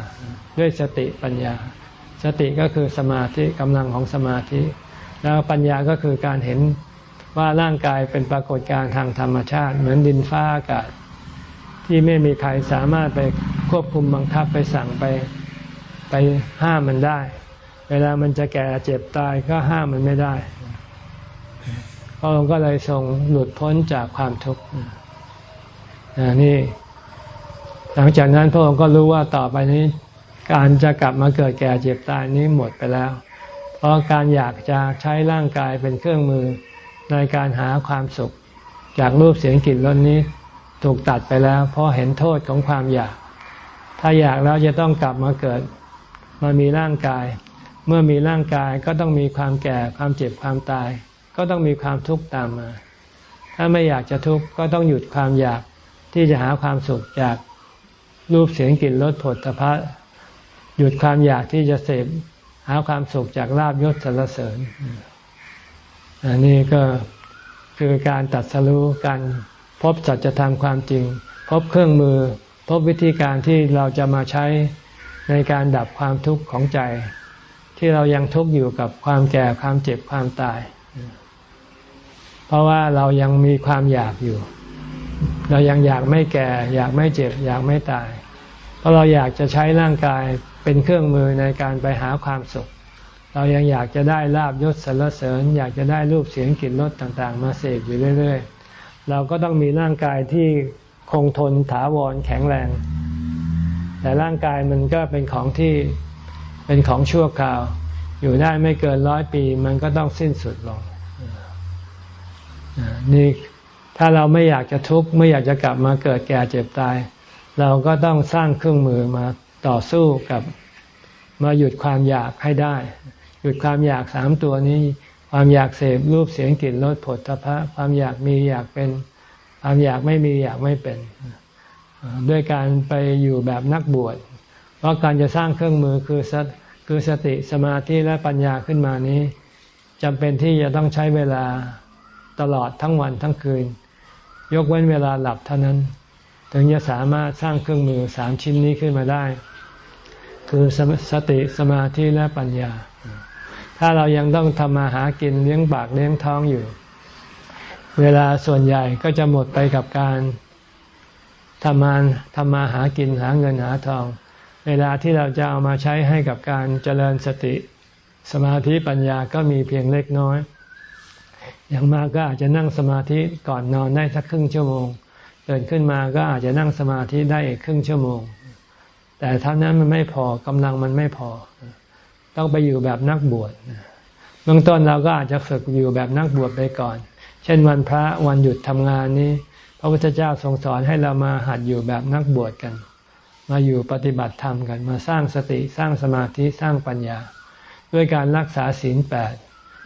S1: ด้วยสติปัญญา สติก็คือสมาธิกำลังของสมาธิ แล้วปัญญาก็คือการเห็น ว่าร่างกายเป็นปรากฏการณ์ทางธรรมชาติ เหมือนดินฟ้าอากาศ ที่ไม่มีใครสามารถไปควบคุมบังคับไปสั่งไปไปห้ามมันได้ เวลามันจะแก่เจ็บตายก็ห้ามมันไม่ได้พระองค์ก็เลยทรงหลุดพ้นจากความทุกข์นี่ หลังจากนั้นพระองค์ก็รู้ว่าต่อไปนี้ การจะกลับมาเกิดแก่เจ็บตายนี้หมดไปแล้ว เพราะการอยากจะใช้ร่างกายเป็นเครื่องมือ ในการหาความสุข จากรูปเสียงกลิ่นรสนี้ ถูกตัดไปแล้ว เพราะเห็นโทษของความอยาก ถ้าอยากแล้วจะต้องกลับมาเกิดมามีร่างกาย เมื่อมีร่างกายก็ต้องมีความแก่ความเจ็บความตาย ก็ต้องมีความทุกข์ตามมา ถ้าไม่อยากจะทุกข์ก็ต้องหยุดความอยากที่จะหาความสุขจากรูปเสียงกลิ่นรสผลตภะหยุดความอยากที่จะเสพหาความสุขจากลาบยศสรรเสริญ อันนี้ก็คือการตัดสรู้การพบสัจธรรมความจริง พบเครื่องมือ พบวิธีการที่เราจะมาใช้ในการดับความทุกข์ของใจ ที่เรายังทุกข์อยู่กับความแก่ความเจ็บความตาย เพราะว่าเรายังมีความอยากอยู่ เรายังอยากไม่แก่ อยากไม่เจ็บ อยากไม่ตาย เพราะเราอยากจะใช้ร่างกายเป็นเครื่องมือในการไปหาความสุข เรายังอยากจะได้ลาบยศสรรเสริญ อยากจะได้รูปเสียงกลิ่นรสต่างๆ มาเสพอยู่เรื่อย ๆ เราก็ต้องมีร่างกายที่คงทนถาวรแข็งแรง แต่ร่างกายมันก็เป็นของที่เป็นของชั่วคราว อยู่ได้ไม่เกินร้อยปี มันก็ต้องสิ้นสุดลงนี่ถ้าเราไม่อยากจะทุกข์ไม่อยากจะกลับมาเกิดแก่เจ็บตาย เราก็ต้องสร้างเครื่องมือมาต่อสู้กับมาหยุดความอยากให้ได้ หยุดความอยากสามตัวนี้ ความอยากเสพรูปเสียงกลิ่นรสผลตภะความอยากมีอยากเป็น ความอยากไม่มีอยากไม่เป็น ด้วยการไปอยู่แบบนักบวชเพราะการจะสร้างเครื่องมือคือสคือสติสมาธิและปัญญาขึ้นมานี้จำเป็นที่จะต้องใช้เวลาตลอดทั้งวันทั้งคืน ยกเว้นเวลาหลับเท่านั้น ถึงจะสามารถสร้างเครื่องมือสามชิ้นนี้ขึ้นมาได้ คือสติสมาธิและปัญญา ถ้าเรายังต้องทำมาหากินเลี้ยงปากเลี้ยงท้องอยู่ เวลาส่วนใหญ่ก็จะหมดไปกับการทำมาทำมาหากินหาเงินหาทอง เวลาที่เราจะเอามาใช้ให้กับการเจริญสติ สมาธิปัญญาก็มีเพียงเล็กน้อย อย่างมากก็อาจจะนั่งสมาธิก่อนนอนได้สักครึ่งชั่วโมงตื่นขึ้นมาก็อาจจะนั่งสมาธิได้อีกครึ่งชั่วโมง แต่เท่านั้นมันไม่พอกำลังมันไม่พอ ต้องไปอยู่แบบนักบวชเบื้องต้นเราก็อาจจะฝึกอยู่แบบนักบวชไปก่อน เช่นวันพระวันหยุดทำงานนี้ พระพุทธเจ้าทรงสอนให้เรามาหัดอยู่แบบนักบวชกัน มาอยู่ปฏิบัติธรรมกัน มาสร้างสติสร้างสมาธิสร้างปัญญา ด้วยการรักษาศีลแปด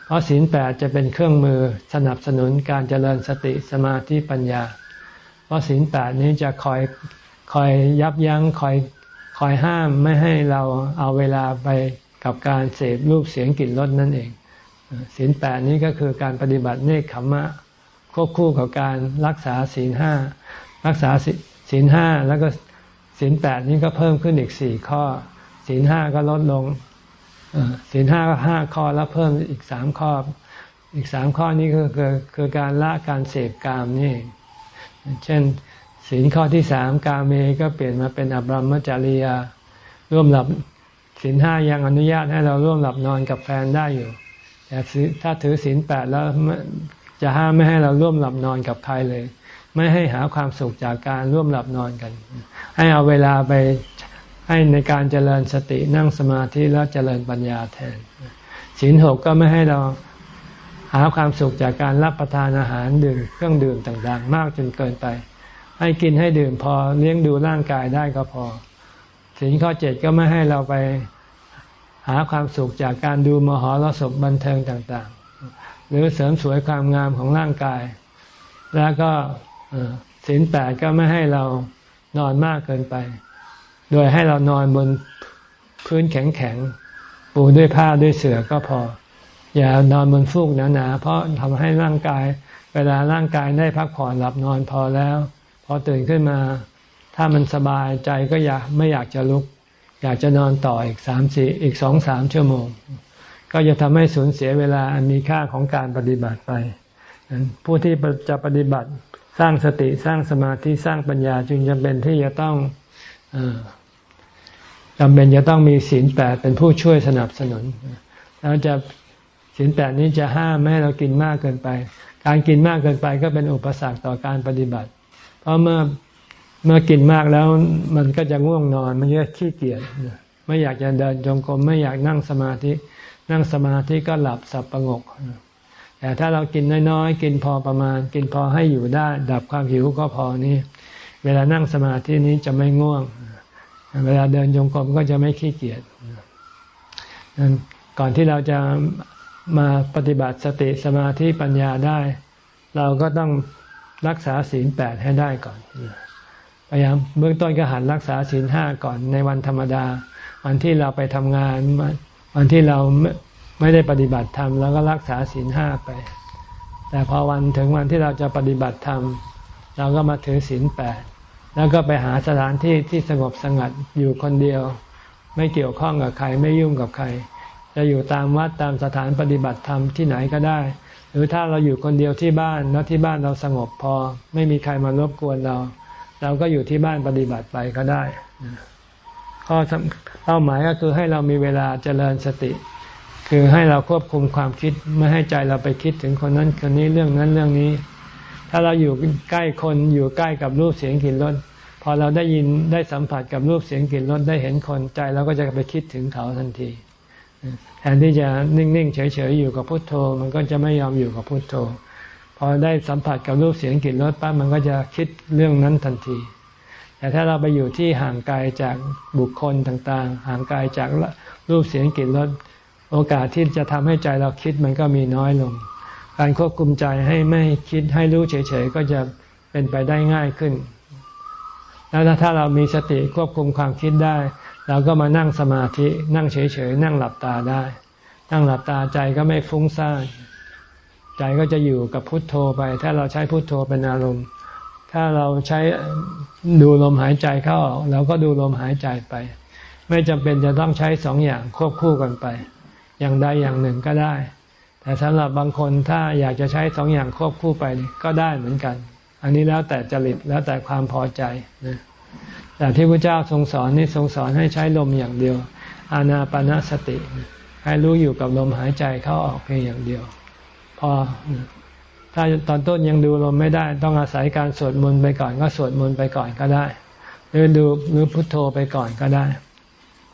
S1: เพราะศีลแปดจะเป็นเครื่องมือสนับสนุนการเจริญสติสมาธิปัญญา เพราะศีลแปดนี้จะคอยคอยยับยั้งคอยคอยห้ามไม่ให้เราเอาเวลาไป กับการเสพรูปเสียงกลิ่นรสนั่นเองศีลแปดนี้ก็คือการปฏิบัติเนคขมะควบคู่กับการรักษาศีลห้ารักษาศีลห้าแล้วก็ศีลแปดนี้ก็เพิ่มขึ้นอีกสี่ข้อศีลห้าก็ลดลงศีลห้าก็ห้าข้อแล้วเพิ่มอีกสามข้อ อีกสามข้อนี้ก็คือคือการละการเสพกามนี่ เช่นศีลข้อที่สามกาเมก็เปลี่ยนมาเป็นอบรมจาริยา ร่วมหลับ ศีลห้ายังอนุญาตให้เราร่วมหลับนอนกับแฟนได้อยู่ แต่ถ้าถือศีลแปดแล้วจะห้ามไม่ให้เราร่วมหลับนอนกับใครเลย ไม่ให้หาความสุขจากการร่วมหลับนอนกัน ให้เอาเวลาไปให้ในการเจริญสตินั่งสมาธิแล้วเจริญปัญญาแทนศีลหกก็ไม่ให้เราหาความสุขจากการรับประทานอาหารดื่มเครื่องดื่มต่างๆ มากจนเกินไป ให้กินให้ดื่มพอเลี้ยงดูร่างกายได้ก็พอศีลข้อเจ็ดก็ไม่ให้เราไป หาความสุขจากการดูมหรสพบันเทิงต่างๆ หรือเสริมสวยความงามของร่างกาย แล้วก็ศีลแปดก็ไม่ให้เรานอนมากเกินไป โดยให้เรานอนบนพื้นแข็งๆ ปูด้วยผ้าด้วยเสื่อก็พอ อย่านอนบนฟูกหนาๆ เพราะทำให้ร่างกาย เวลาร่างกายได้พักผ่อนหลับนอนพอแล้ว พอตื่นขึ้นมา ถ้ามันสบายใจก็อยากไม่อยากจะลุก อยากจะนอนต่ออีกสามสี่อีกสองสามชั่วโมง ก็จะทำให้สูญเสียเวลาอันมีค่าของการปฏิบัติไป ผู้ที่จะปฏิบัติสร้างสติสร้างสมาธิสร้างปัญญาจึงจำเป็นที่จะต้องจำเป็นจะต้องมีศีลแปดเป็นผู้ช่วยสนับสนุนแล้วจะศีลแปดนี้จะห้ามไม่ให้เรากินมากเกินไป การกินมากเกินไปก็เป็นอุปสรรคต่อการปฏิบัติ เพราะเมื่อ เมื่อกินมากแล้วมันก็จะง่วงนอน มันจะขี้เกียจไม่อยากจะเดินจงกรมไม่อยากนั่งสมาธิ นั่งสมาธิก็หลับสับประงก แต่ถ้าเรากินน้อยๆ กินพอประมาณ กินพอให้อยู่ได้ ดับความหิวก็พอนี่ เวลานั่งสมาธินี้จะไม่ง่วง เวลาเดินจงกรมก็จะไม่ขี้เกียจก่อนที่เราจะมาปฏิบัติสติสมาธิปัญญาได้ เราก็ต้องรักษาศีลแปดให้ได้ก่อน พยายามเบื้องต้นก็หันรักษาศีลห้าก่อนในวันธรรมดา วันที่เราไปทำงาน วันที่เราไม่ได้ปฏิบัติธรรมเราก็รักษาศีลห้าไป แต่พอวันถึงวันที่เราจะปฏิบัติธรรมเราก็มาถือศีลแปดแล้วก็ไปหาสถานที่ที่สงบสงัดอยู่คนเดียว ไม่เกี่ยวข้องกับใครไม่ยุ่งกับใคร จะอยู่ตามวัดตามสถานปฏิบัติธรรมที่ไหนก็ได้ หรือถ้าเราอยู่คนเดียวที่บ้านแล้วที่บ้านเราสงบพอ ไม่มีใครมารบกวนเรา เราก็อยู่ที่บ้านปฏิบัติไปก็ได้ข้อเป้าหมายก็คือให้เรามีเวลาเจริญสติ คือให้เราควบคุมความคิดไม่ให้ใจเราไปคิดถึงคนนั้นคนนี้เรื่องนั้นเรื่องนี้ ถ้าเราอยู่ใกล้คนอยู่ใกล้กับรูปเสียงกลิ่นรสพอเราได้ยินได้สัมผัสกับรูปเสียงกลิ่นรสได้เห็นคนใจเราก็จะไปคิดถึงเขาทันทีแทนที่จะนิ่งๆเฉยๆอยู่กับพุทโธ มันก็จะไม่ยอมอยู่กับพุทโธ พอได้สัมผัสกับรูปเสียงกลิ่นรสปั๊บมันก็จะคิดเรื่องนั้นทันที แต่ถ้าเราไปอยู่ที่ห่างไกลจากบุคคลต่างๆ ห่างไกลจากรูปเสียงกลิ่นรสโอกาสที่จะทำให้ใจเราคิดมันก็มีน้อยลง การควบคุมใจให้ไม่คิดให้รู้เฉยๆก็จะเป็นไปได้ง่ายขึ้น แล้วถ้าเรามีสติควบคุมความคิดได้ เราก็มานั่งสมาธิ นั่งเฉยๆ นั่งหลับตาได้ นั่งหลับตาใจก็ไม่ฟุ้งซ่าน ใจก็จะอยู่กับพุทโธไป ถ้าเราใช้พุทโธเป็นอารมณ์ ถ้าเราใช้ดูลมหายใจเข้าออกเราก็ดูลมหายใจไป ไม่จำเป็นจะต้องใช้สองอย่างควบคู่กันไป อย่างใดอย่างหนึ่งก็ได้ แต่สำหรับบางคนถ้าอยากจะใช้สองอย่างควบคู่ไปก็ได้เหมือนกัน อันนี้แล้วแต่จริตแล้วแต่ความพอใจนะแต่ที่พระเจ้าทรงสอนนี่ทรงสอนให้ใช้ลมอย่างเดียวอานาปนาสติ ให้รู้อยู่กับลมหายใจเข้าออกเพียงอย่างเดียว พอ ถ้าตอนต้นยังดูลมไม่ได้ ต้องอาศัยการสวดมนต์ไปก่อน ก็สวดมนต์ไปก่อนก็ได้ หรือดูหรือพุทโธไปก่อนก็ได้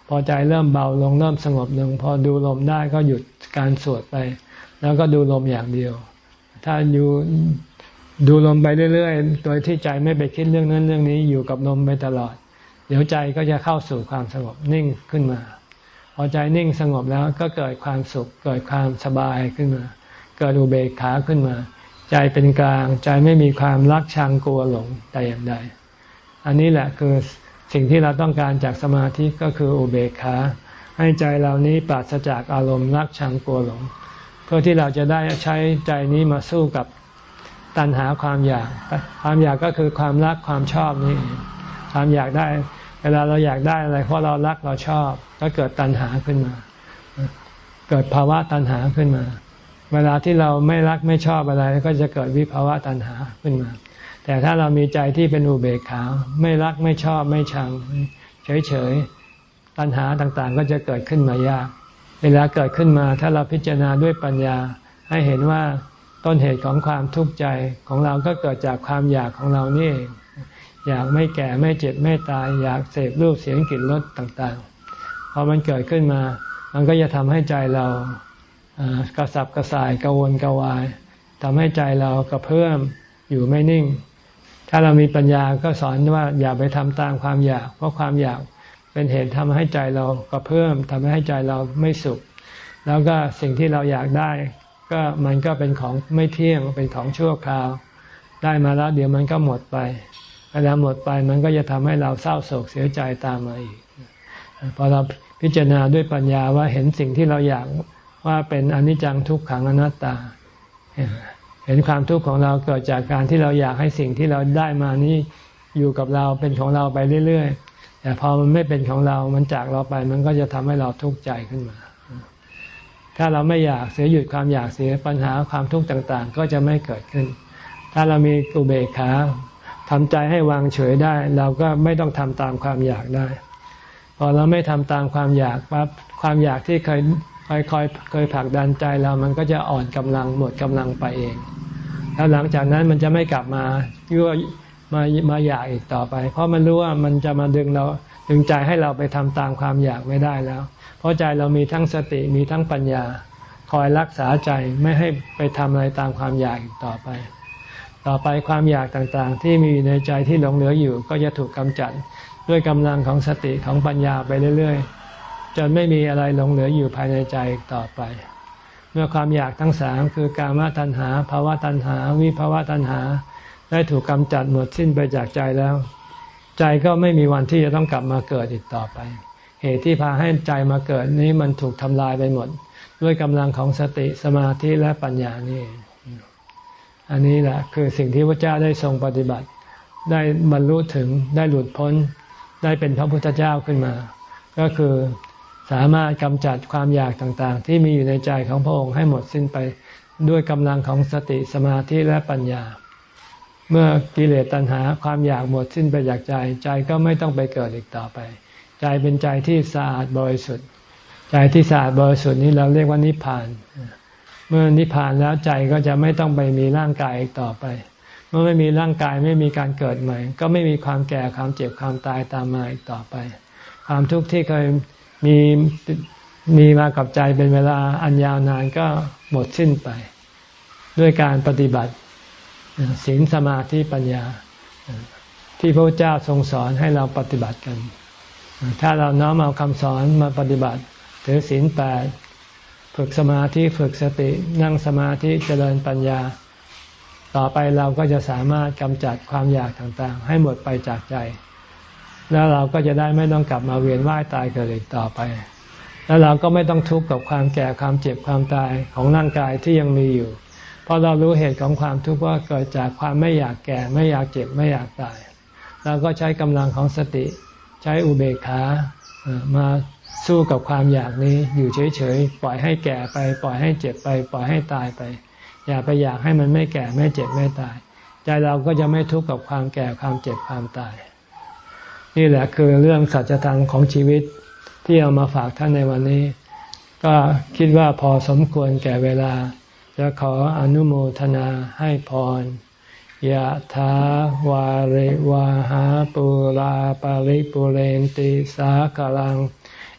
S1: พอใจเริ่มเบาลงเริ่มสงบลงพอดูลมได้ก็หยุดการสวดไป แล้วก็ดูลมอย่างเดียว ถ้าอยู่ดูลมไปเรื่อยๆ โดยที่ใจไม่ไปคิดเรื่องนั้นเรื่องนี้อยู่กับลมไปตลอด เดี๋ยวใจก็จะเข้าสู่ความสงบนิ่งขึ้นมา พอใจนิ่งสงบแล้วก็เกิดความสุขเกิดความสบายขึ้นมา เกิดอุเบกขาขึ้นมา ใจเป็นกลางใจไม่มีความรักชังกลัวหลงแต่อย่างใด อันนี้แหละคือสิ่งที่เราต้องการจากสมาธิก็คืออุเบกขา ให้ใจเรานี้ปราศจากอารมณ์รักชังกลัวหลง เพื่อที่เราจะได้ใช้ใจนี้มาสู้กับตัณหาความอยาก ความอยากก็คือความรักความชอบนี่ความอยากได้ เวลาเราอยากได้อะไรเพราะเรารักเราชอบ ก็เกิดตัณหาขึ้นมา เกิดภาวะตัณหาขึ้นมา เวลาที่เราไม่รักไม่ชอบอะไรก็จะเกิดวิภาวะตัณหาขึ้นมา แต่ถ้าเรามีใจที่เป็นอุเบกขา ไม่รักไม่ชอบไม่ชัง เฉยๆปัญหาต่างๆ ก็จะเกิดขึ้นมายาก เวลาเกิดขึ้นมาถ้าเราพิจารณาด้วยปัญญา ให้เห็นว่าต้นเหตุของความทุกข์ใจของเราก็เกิดจากความอยากของเรานี่เองอยากไม่แก่ไม่เจ็บไม่ตาย อยากเสพรูปเสียงกลิ่นรสต่างๆพอมันเกิดขึ้นมา มันก็จะทำให้ใจเรา กระสับกระส่ายกระวนกระวายทำให้ใจเรากระเพื่อมอยู่ไม่นิ่ง ถ้าเรามีปัญญาก็สอนว่าอย่าไปทำตามความอยาก เพราะความอยากเป็นเหตุทำให้ใจเรากระเพื่อมทำให้ใจเราไม่สุข แล้วก็สิ่งที่เราอยากได้ ก็มันก็เป็นของไม่เที่ยงเป็นของชั่วคราว ได้มาแล้วเดี๋ยวมันก็หมดไปเวลาหมดไปมันก็จะทำให้เราเศร้าโศกเสียใจตามมาอีกพอเราพิจารณาด้วยปัญญาว่าเห็นสิ่งที่เราอยาก ว่าเป็นอนิจจังทุกขังอนัตตา เห็นความทุกข์ของเราเกิดจากการที่เราอยากให้สิ่งที่เราได้มานี้อยู่กับเราเป็นของเราไปเรื่อยๆ แต่พอมันไม่เป็นของเรา มันจากเราไป มันก็จะทำให้เราทุกข์ใจขึ้นมา ถ้าเราไม่อยากเสียหยุดความอยากเสียปัญหาความทุกข์ต่างๆ ก็จะไม่เกิดขึ้น ถ้าเรามีอุเบกขาทำใจให้วางเฉยได้ เราก็ไม่ต้องทำตามความอยากได้ พอเราไม่ทำตามความอยากปั๊บความอยากที่เคย ค่อยคอยเคยผลักดันใจเรามันก็จะอ่อนกำลังหมดกำลังไปเอง แล้วหลังจากนั้นมันจะไม่กลับมายั่วมามาอยากอีกต่อไป เพราะมันรู้ว่ามันจะมาดึงเราดึงใจให้เราไปทำตามความอยากไม่ได้แล้ว เพราะใจเรามีทั้งสติมีทั้งปัญญา คอยรักษาใจไม่ให้ไปทำอะไรตามความอยากอีกต่อไป ต่อไปความอยากต่างๆ ที่มีในใจที่หลงเหลืออยู่ ก็จะถูกกำจัดด้วยกำลังของสติของปัญญาไปเรื่อยๆ จนไม่มีอะไรหลงเหลืออยู่ภายในใจต่อไป เมื่อความอยากทั้งสามคือกามตัณหาภาวะตัณหา วิภาวะตัณหา ได้ถูกกำจัดหมดสิ้นไปจากใจแล้ว ใจก็ไม่มีวันที่จะต้องกลับมาเกิดอีกต่อไป เหตุที่พาให้ใจมาเกิดนี้มันถูกทำลายไปหมด ด้วยกำลังของสติสมาธิและปัญญานี่ อันนี้แหละคือสิ่งที่พระเจ้าได้ทรงปฏิบัติ ได้บรรลุถึงได้หลุดพ้น ได้เป็นพระพุทธเจ้าขึ้นมา ก็คือ สามารถกำจัดความอยากต่างๆ ที่มีอยู่ในใจของพระองค์ให้หมดสิ้นไปด้วยกำลังของสติสมาธิและปัญญา เมื่อกิเลสตัณหาความอยากหมดสิ้นไปจากใจ ใจก็ไม่ต้องไปเกิดอีกต่อไป ใจเป็นใจที่สะอาดบริสุทธิ์ ใจที่สะอาดบริสุทธิ์นี้เราเรียกว่านิพพาน เมื่อนิพพานแล้วใจก็จะไม่ต้องไปมีร่างกายอีกต่อไป เมื่อไม่มีร่างกายไม่มีการเกิดใหม่ ก็ไม่มีความแก่ความเจ็บความตายตามมาอีกต่อไป ความทุกข์ที่เคย มีมีมากับใจเป็นเวลาอันยาวนานก็หมดสิ้นไป ด้วยการปฏิบัติศีลสมาธิปัญญา ที่พระเจ้าทรงสอนให้เราปฏิบัติกัน ถ้าเราน้อมเอาคำสอนมาปฏิบัติถือศีลแปดฝึกสมาธิฝึกสตินั่งสมาธิเจริญปัญญา ต่อไปเราก็จะสามารถกำจัดความอยากต่างๆ ให้หมดไปจากใจ แล้วเราก็จะได้ไม่ต้องกลับมาเวียนว่ายตายเกิดอีกต่อไป แล้วเราก็ไม่ต้องทุกข์กับความแก่ความเจ็บความตายของร่างกายที่ยังมีอยู่ เพราะเรารู้เหตุของความทุกข์ว่าเกิดจากความไม่อยากแก่ ไม่อยากเจ็บไม่อยากตายเราก็ใช้กำลังของสติ ใช้อุเบกขามาสู้กับความอยากนี้อยู่เฉยๆ ปล่อยให้แก่ไป ปล่อยให้เจ็บไป ปล่อยให้ตายไป อย่าไปอยากให้มันไม่แก่ไม่เจ็บไม่ตาย ใจเราก็จะไม่ทุกข์กับความแก่ความเจ็บความตาย นี่แหละคือเรื่องสัจธรรมของชีวิตที่เอามาฝากท่านในวันนี้ ก็คิดว่าพอสมควรแก่เวลา จะขออนุโมทนาให้พรยะถาวาริวาหาปุราปาริปุเรนติสากลัง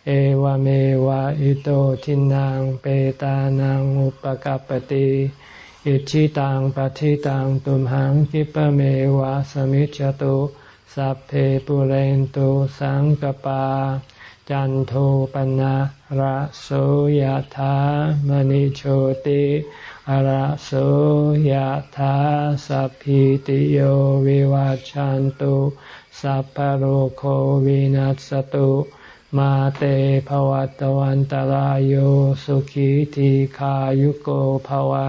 S1: เอวเมวะอิโตทินังเปตานังอุปกัปติอิจฉิตังปัตถิตังตุมหัง ขิปปะเมวะ สะมิชฌะตุ สัพเพปูเรนตุสังกัปปา จันโทปัณณะระโสยะถา มะณิโชติระโสยะถาสัพพีติโยวิวัชชันตุสัพพะโรโควินัสสะตุมาเต ภะวัตวันตะราโยสุขีทีขายุโกภวะ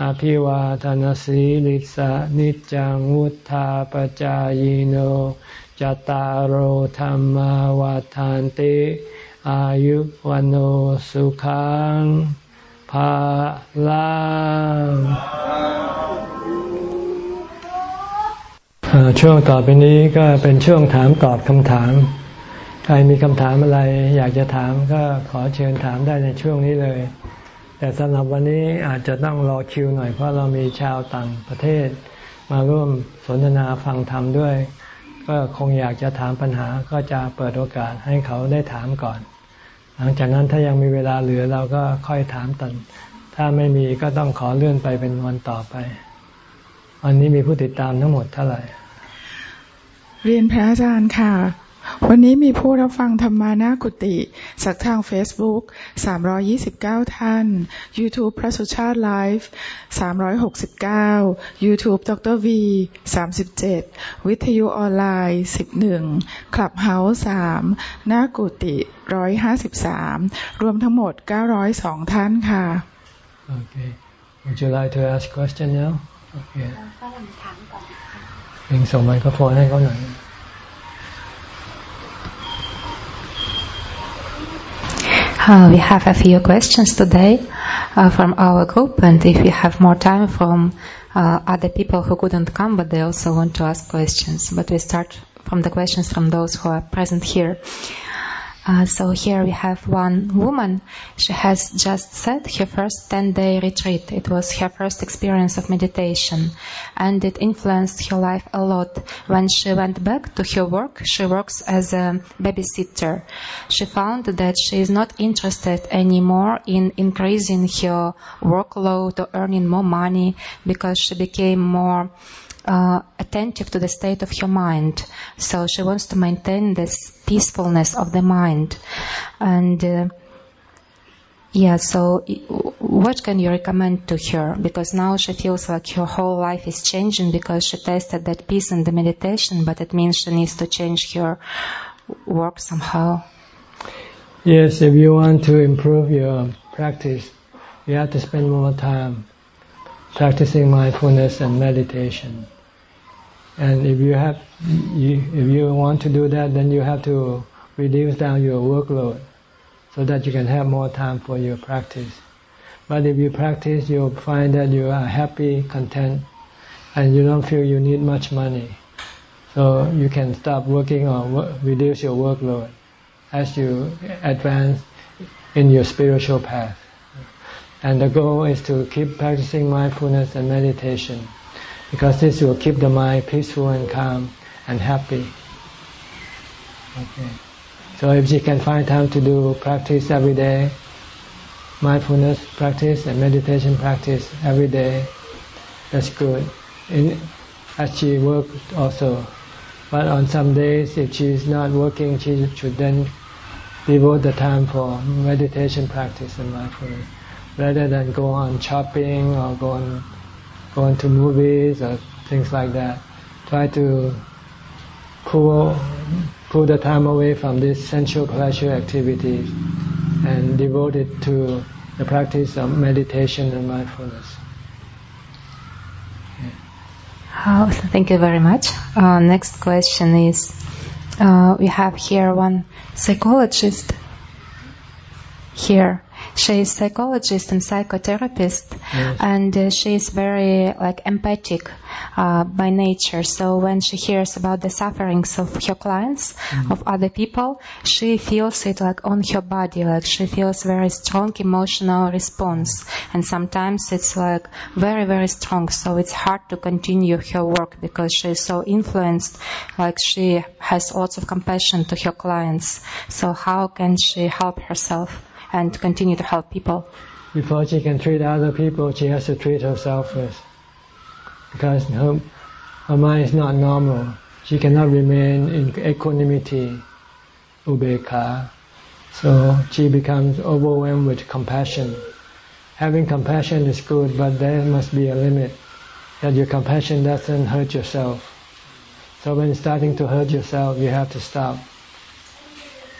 S1: อภิวาทนสีลิสะนิจังวุธาปจายโนจตารโหธรรมวาทานติ อายุวันโอสุขังภาลังช่วงต่อไปนี้ก็เป็นช่วงถามตอบคำถาม ใครมีคำถามอะไรอยากจะถามก็ขอเชิญถามได้ในช่วงนี้เลย แต่สำหรับวันนี้อาจจะต้องรอคิวหน่อยเพราะเรามีชาวต่างประเทศ มาร่วมสนทนาฟังธรรมด้วย ก็คงอยากจะถามปัญหาก็จะเปิดโอกาสให้เขาได้ถามก่อน หลังจากนั้นถ้ายังมีเวลาเหลือเราก็ค่อยถามตัน ถ้าไม่มีก็ต้องขอเลื่อนไปเป็นวันต่อไปวันนี้มีผู้ติดตามทั้งหมดเท่าไหร่
S2: เรียนพระอาจารย์ค่ะ วันนี้มีผู้รับฟังธรรมานากุติจากทาง Facebook 329 ท่าน YouTube พระสุชาติไลฟ์369 YouTube ดร V 37 วิทยุออนไลน์ 11 Clubhouse 3นากุติ 153 รวมทั้งหมด 902 ท่านค่ะ
S1: Okay. Would you like to ask question now? Okay. เองส่งไมโครโฟนให้เขาหน่อย
S3: Uh, we have a few questions today uh, from our group, and if we have more time from uh, other people who couldn't come, but they also want to ask questions. But we start from the questions from those who are present here. Uh, so here we have one woman. She has just said her first 10 day retreat. It was her first experience of meditation and it influenced her life a lot. When she went back to her work, she works as a babysitter. She found that she is not interested anymore in increasing her workload or earning more money because she became more uh, attentive to the state of her mind. So she wants to maintain this peacefulness of the mind. And uh, yeah, so what can you recommend to her? Because now she feels like her whole life is changing because she tasted that peace in the meditation, but it means she needs to change her work somehow.
S1: Yes, if you want to improve your practice, you have to spend more time practicing mindfulness and meditation. And if you have, you, if you want to do that, then you have to reduce down your workload so that you can have more time for your practice. But if you practice, you'll find that you are happy, content, and you don't feel you need much money. So you can stop working or reduce your workload as you advance in your spiritual path. And the goal is to keep practicing mindfulness and meditation because this will keep the mind peaceful and calm and happy. Okay. So if you can find time to do practice every day, mindfulness practice and meditation practice every day, that's good. In, as she works also. But on some days, if she is not working, she should then devote the time for meditation practice and mindfulness, rather than go on shopping or go on going to movies or things like that. Try to pull pull the time away from these sensual pleasure activities and devote it to the practice of meditation and mindfulness.
S3: Oh, thank you very much. Uh, next question is, uh, we have here one psychologist here she is psychologist and psychotherapist, yes. and uh, she is very like empathic uh, by nature. So when she hears about the sufferings of her clients, mm-hmm. of other people, she feels it like on her body. Like she feels very strong emotional response, and sometimes it's like very very strong. So it's hard to continue her work because she is so influenced. Like she has lots of compassion to her clients. So how can she help herself? And continue to help people.
S1: Before she can treat other people, she has to treat herself first. Because her, her mind is not normal. She cannot remain in equanimity, ubeka. So she becomes overwhelmed with compassion. Having compassion is good, but there must be a limit. That your compassion doesn't hurt yourself. So when starting to hurt yourself, you have to stop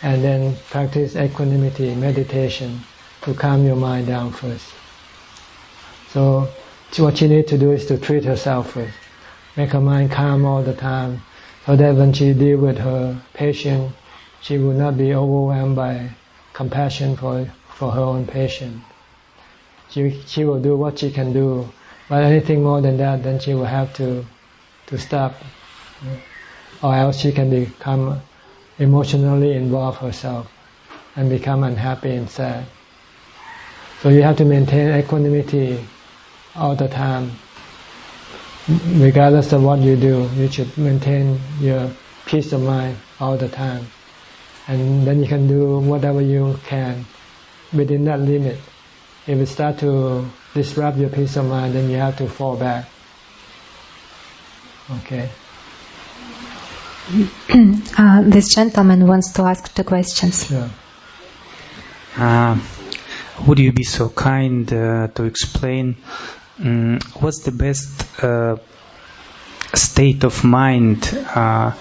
S1: and then practice equanimity, meditation to calm your mind down first. So what she needs to do is to treat herself first. Make her mind calm all the time so that when she deal with her patient, she will not be overwhelmed by compassion for, for her own patient. She, she will do what she can do, but anything more than that, then she will have to, to stop. Or else she can become emotionally involve herself and become unhappy and sad. So you have to maintain equanimity all the time. Regardless of what you do, you should maintain your peace of mind all the time. And then you can do whatever you can within that limit. If it start to disrupt your peace of mind, then you have to fall back. Okay.
S3: Uh, this gentleman wants to ask two questions.
S1: Yeah.
S4: Uh, would you be so kind uh, to explain um, what's the best uh, state of mind uh,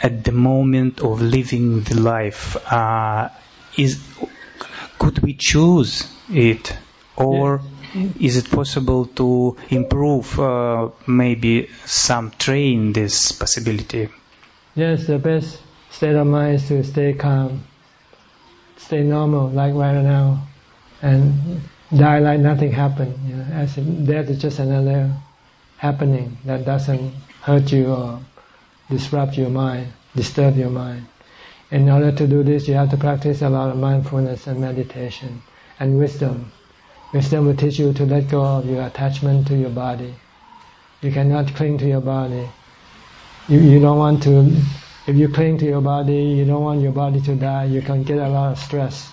S4: at the moment of living the life? Uh, is could we choose it, or yeah. is it possible to improve? Uh, maybe some train this possibility.
S1: Yes, the best state of mind is to stay calm, stay normal, like right now, and die like nothing happened. You know, as if death is just another happening that doesn't hurt you or disrupt your mind, disturb your mind. In order to do this, you have to practice a lot of mindfulness and meditation and wisdom. Wisdom will teach you to let go of your attachment to your body. You cannot cling to your body you, you don't want to, if you cling to your body, you don't want your body to die, you can get a lot of stress,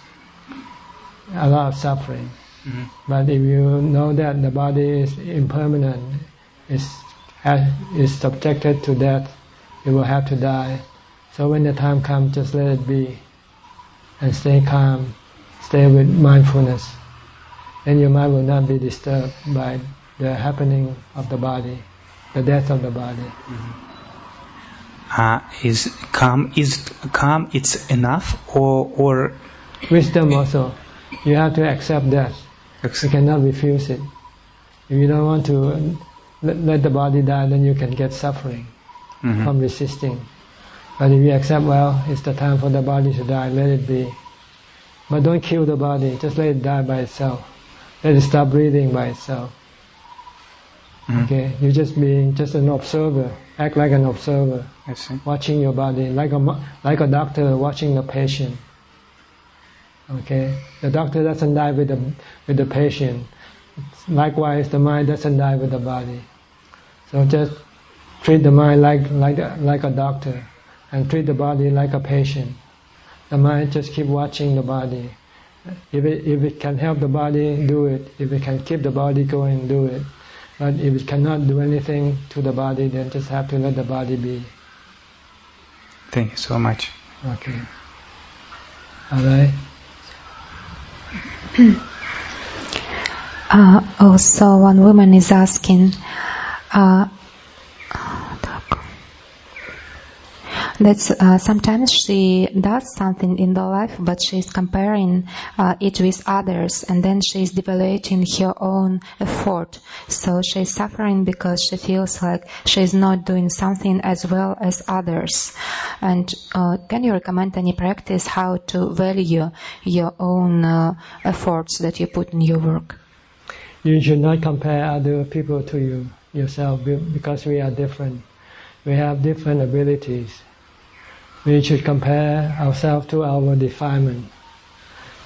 S1: a lot of suffering. Mm-hmm. But if you know that the body is impermanent, is, is subjected to death, it will have to die. So when the time comes, just let it be and stay calm, stay with mindfulness. And your mind will not be disturbed by the happening of the body, the death of the body. Mm-hmm
S4: uh, is calm is calm it's enough or or
S1: wisdom also. You have to accept that. You cannot refuse it. If you don't want to let, let the body die then you can get suffering mm-hmm. from resisting. But if you accept well it's the time for the body to die let it be. But don't kill the body just let it die by itself. Let it stop breathing by itself. Mm-hmm. okay? You're just being just an observer. Act like an observer, watching your body, like a like a doctor watching a patient. Okay, the doctor doesn't die with the with the patient. Likewise, the mind doesn't die with the body. So just treat the mind like like like a doctor, and treat the body like a patient. The mind just keep watching the body. If it if it can help the body, do it. If it can keep the body going, do it. But if it cannot do anything to the body, then just have to let the body be.
S4: Thank you so much.
S1: Okay. All right.
S3: uh, also, one woman is asking, uh, that uh, sometimes she does something in the life, but she's comparing uh, it with others, and then she's devaluing her own effort. So she's suffering because she feels like she's not doing something as well as others. And uh, can you recommend any practice how to value your own uh, efforts that you put in your work?
S1: You should not compare other people to you yourself because we are different. We have different abilities we should compare ourselves to our defilement.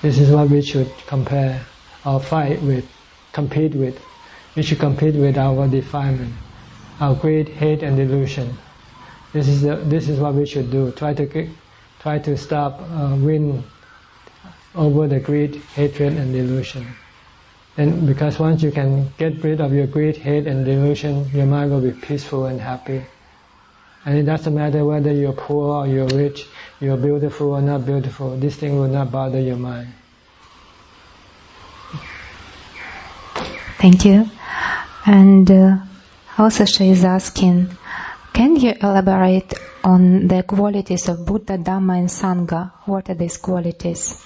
S1: This is what we should compare or fight with, compete with. We should compete with our defilement, our greed, hate, and delusion. This is the, this is what we should do. Try to try to stop, uh, win over the greed, hatred, and delusion. And because once you can get rid of your greed, hate, and delusion, your mind will be peaceful and happy. And it doesn't matter whether you're poor or you're rich, you're beautiful or not beautiful. This thing will not bother your mind.
S3: Thank you. And uh, also she is asking, can you elaborate on the qualities of Buddha, Dhamma, and Sangha? What are these qualities?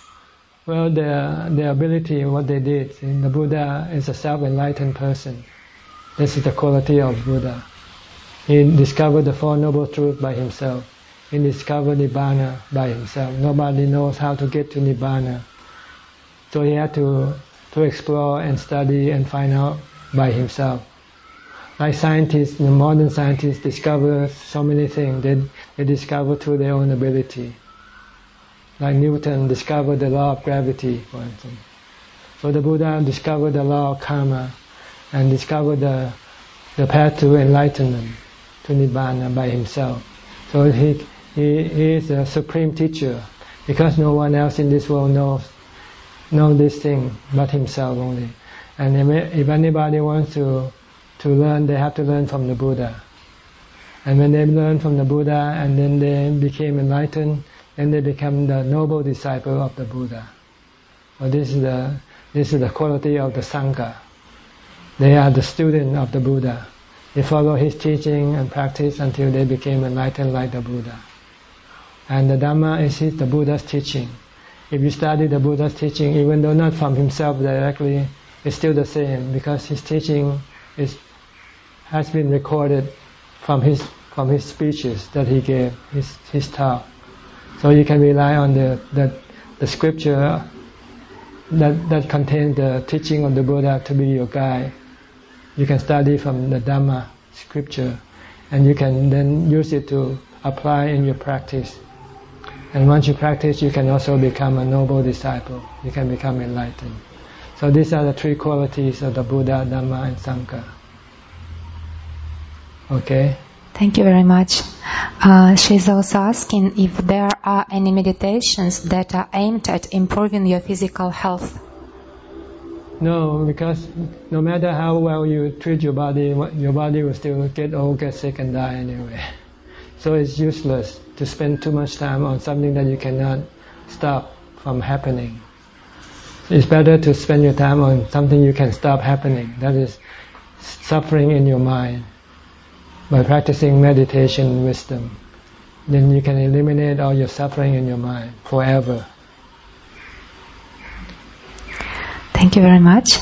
S1: Well, their their ability, what they did. The Buddha is a self-enlightened person. This is the quality of Buddha. He discovered the Four Noble Truths by himself. He discovered Nibbana by himself. Nobody knows how to get to Nibbana. So he had to, to explore and study and find out by himself. Like scientists, the modern scientists discover so many things. They, they discover through their own ability. like Newton discovered the law of gravity, for instance. So the Buddha discovered the law of karma and discovered the the path to enlightenment, to nibbana by himself. So he he, he is a supreme teacher because no one else in this world knows know this thing but himself only. And if anybody wants to to learn, they have to learn from the Buddha. And when they learn from the Buddha and then they became enlightened, then they become the noble disciple of the Buddha. Well, this is the this is the quality of the Sangha. They are the student of the Buddha. They follow his teaching and practice until they became enlightened like the Buddha. And the Dhamma is the Buddha's teaching. If you study the Buddha's teaching, even though not from himself directly, it's still the same because his teaching is has been recorded from his from his speeches that he gave, his his talk. So you can rely on the the, the scripture that that contains the teaching of the Buddha to be your guide. You can study from the Dhamma scripture, and you can then use it to apply in your practice. And once you practice, you can also become a noble disciple. You can become enlightened. So these are the three qualities of the Buddha, Dhamma, and Sangha. Okay.
S3: Thank you very much. Uh, she's also asking if there are any meditations that are aimed at improving your physical health.
S1: No, because no matter how well you treat your body, your body will still get old, get sick, and die anyway. So it's useless to spend too much time on something that you cannot stop from happening. It's better to spend your time on something you can stop happening. That is suffering in your mind. By practicing meditation wisdom, then you can eliminate all your suffering in your mind forever.
S3: Thank you very much.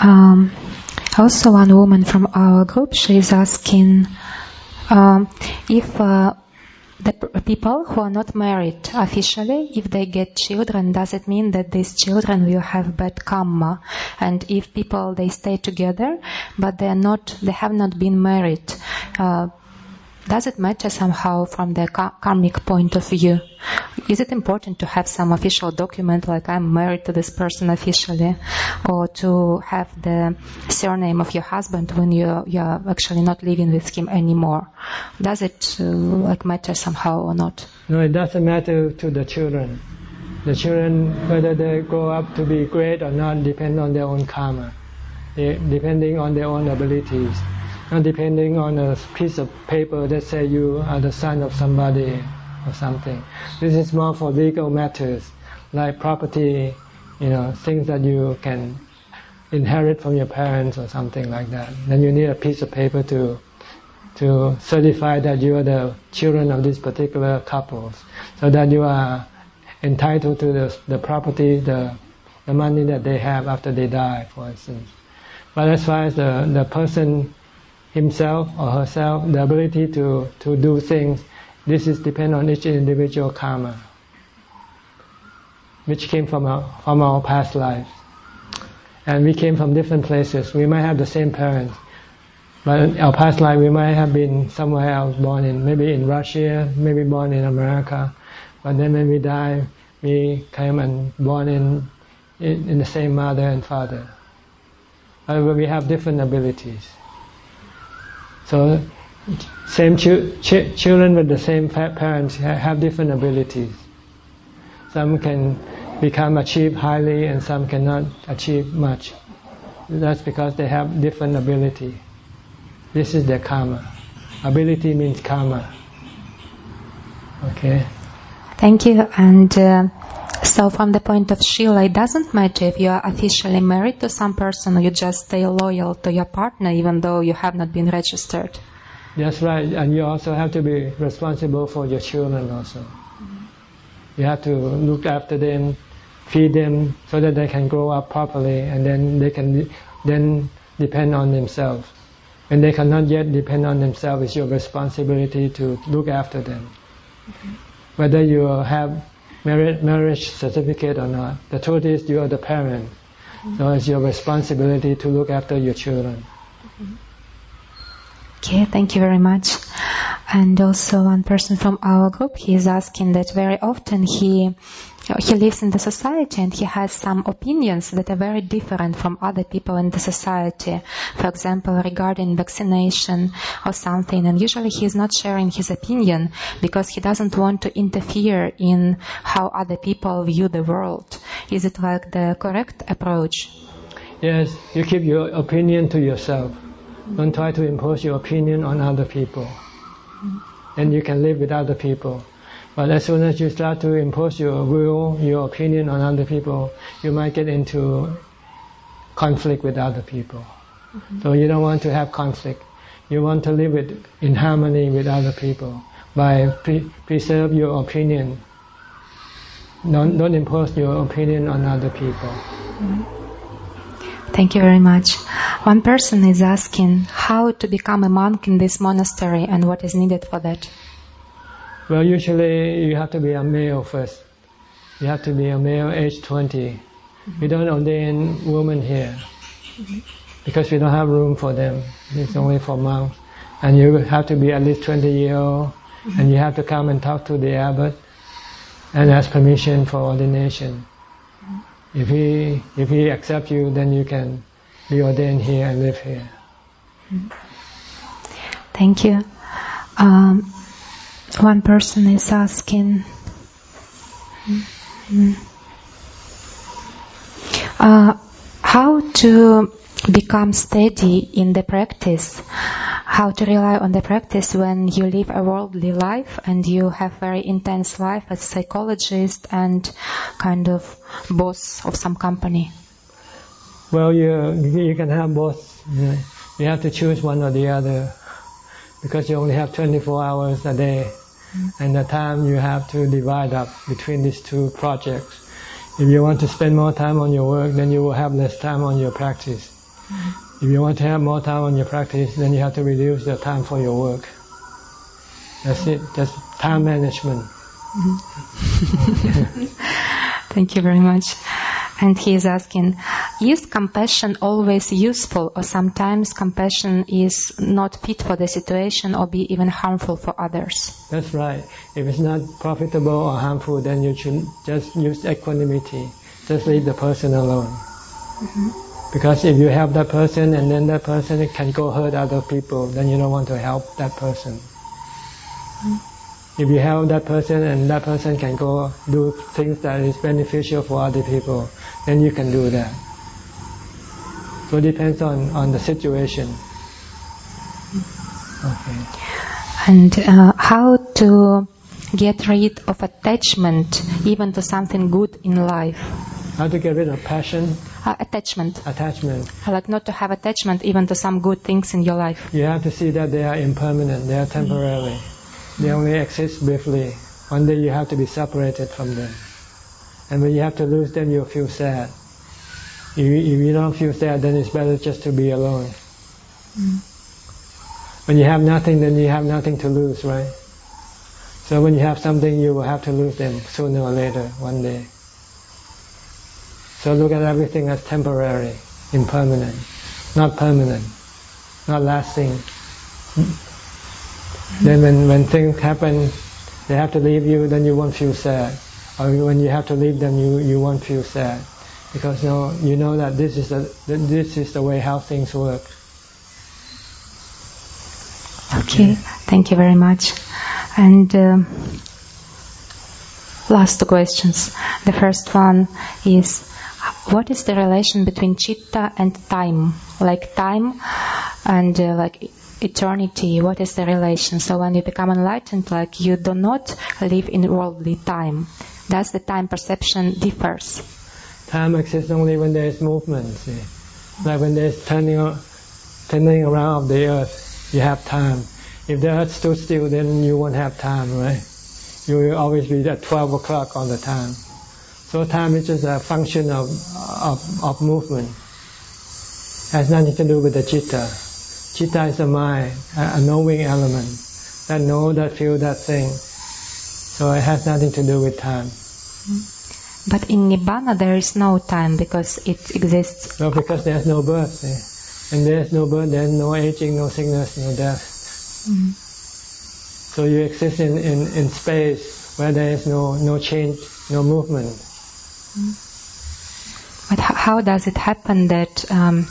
S3: Um, also, one woman from our group, she is asking um, if uh, the people who are not married officially, if they get children, does it mean that these children will have bad karma? And if people they stay together, but they are not, they have not been married, uh, does it matter somehow from the karmic point of view? Is it important to have some official document like I'm married to this person officially or to have the surname of your husband when you're, you're actually not living with him anymore? Does it uh, like matter somehow or not?
S1: No, it doesn't matter to the children. The children, whether they grow up to be great or not, depend on their own karma, depending on their own abilities not depending on a piece of paper that say you are the son of somebody or something. This is more for legal matters, like property, you know, things that you can inherit from your parents or something like that. Then you need a piece of paper to to certify that you are the children of this particular couple, so that you are entitled to the the property, the the money that they have after they die, for instance. But as far as the the person himself or herself the ability to, to do things. This is depend on each individual karma, which came from our, from our past lives. And we came from different places. We might have the same parents, but our past life we might have been somewhere else, born in maybe in Russia, maybe born in America. But then when we die, we came and born in in, in the same mother and father. However, we have different abilities. So, same ch- ch- children with the same parents have different abilities. Some can become achieve highly, and some cannot achieve much. That's because they have different ability. This is their karma. Ability means karma. Okay.
S3: Thank you. And uh, so, from the point of Shila, it doesn't matter if you are officially married to some person or you just stay loyal to your partner even though you have not been registered.
S1: That's right. And you also have to be responsible for your children also. Mm-hmm. You have to look after them, feed them so that they can grow up properly and then they can then depend on themselves. When they cannot yet depend on themselves, it's your responsibility to look after them. Mm-hmm. Whether you have marriage, marriage certificate or not. The truth is you are the parent. Mm-hmm. So it's your responsibility to look after your children. Mm-hmm.
S3: Okay, thank you very much. And also one person from our group, he is asking that very often he he lives in the society and he has some opinions that are very different from other people in the society. For example, regarding vaccination or something. And usually he is not sharing his opinion because he doesn't want to interfere in how other people view the world. Is it like the correct approach?
S1: Yes, you keep your opinion to yourself. Don't try to impose your opinion on other people. And you can live with other people. But as soon as you start to impose your will, your opinion on other people, you might get into conflict with other people. Mm-hmm. So you don't want to have conflict. You want to live with, in harmony with other people by pre- preserve your opinion. Don't, don't impose your opinion on other people. Mm-hmm.
S3: Thank you very much. One person is asking how to become a monk in this monastery and what is needed for that.
S1: Well, usually you have to be a male first. You have to be a male age 20. Mm-hmm. We don't ordain women here mm-hmm. because we don't have room for them. It's only for monks. And you have to be at least 20 years old and you have to come and talk to the abbot and ask permission for ordination. If he if he accepts you, then you can be ordained here and live here.
S3: Thank you. Um, one person is asking. Uh, how to become steady in the practice how to rely on the practice when you live a worldly life and you have very intense life as psychologist and kind of boss of some company?
S1: Well, you you can have both. You have to choose one or the other because you only have 24 hours a day, and the time you have to divide up between these two projects. If you want to spend more time on your work, then you will have less time on your practice. If you want to have more time on your practice, then you have to reduce the time for your work. That's it. That's time management. [laughs]
S3: Thank you very much. And he is asking, is compassion always useful or sometimes compassion is not fit for the situation or be even harmful for others?
S1: That's right. If it's not profitable or harmful, then you should just use equanimity. Just leave the person alone. Mm-hmm. Because if you help that person and then that person can go hurt other people, then you don't want to help that person. Mm. If you help that person and that person can go do things that is beneficial for other people, then you can do that. So it depends on, on the situation.
S3: Okay. And uh, how to get rid of attachment even to something good in life?
S1: How to get rid of passion?
S3: Uh, attachment.
S1: Attachment.
S3: Like not to have attachment even to some good things in your life.
S1: You have to see that they are impermanent, they are temporary. They only exist briefly. One day you have to be separated from them. And when you have to lose them, you'll feel sad. If you, if you don't feel sad, then it's better just to be alone. Mm. When you have nothing, then you have nothing to lose, right? So when you have something, you will have to lose them sooner or later, one day. So look at everything as temporary, impermanent, not permanent, not lasting. Then when, when things happen, they have to leave you, then you won't feel sad. Or when you have to leave them, you, you won't feel sad. Because you know, you know that this is, the, this is the way how things work.
S3: Okay, thank you very much. And um, last two questions. The first one is what is the relation between chitta and time? Like time and uh, like eternity, what is the relation? So when you become enlightened, like you do not live in worldly time. Does the time perception differs?
S1: Time exists only when there is movement. See? Like when there is turning, turning around of the earth, you have time. If the earth stood still, then you won't have time, right? You will always be at 12 o'clock on the time. So time is just a function of, of, of movement. It has nothing to do with the chitta. Chitta is a mind, a, a knowing element that know, that feel, that thing. So it has nothing to do with time.
S3: But in Nibbana there is no time because it exists.
S1: No, because there's no birth. Eh? And there's no birth, there's no aging, no sickness, no death. Mm. So you exist in, in, in space where there is no, no change, no movement.
S3: But how does it happen that um,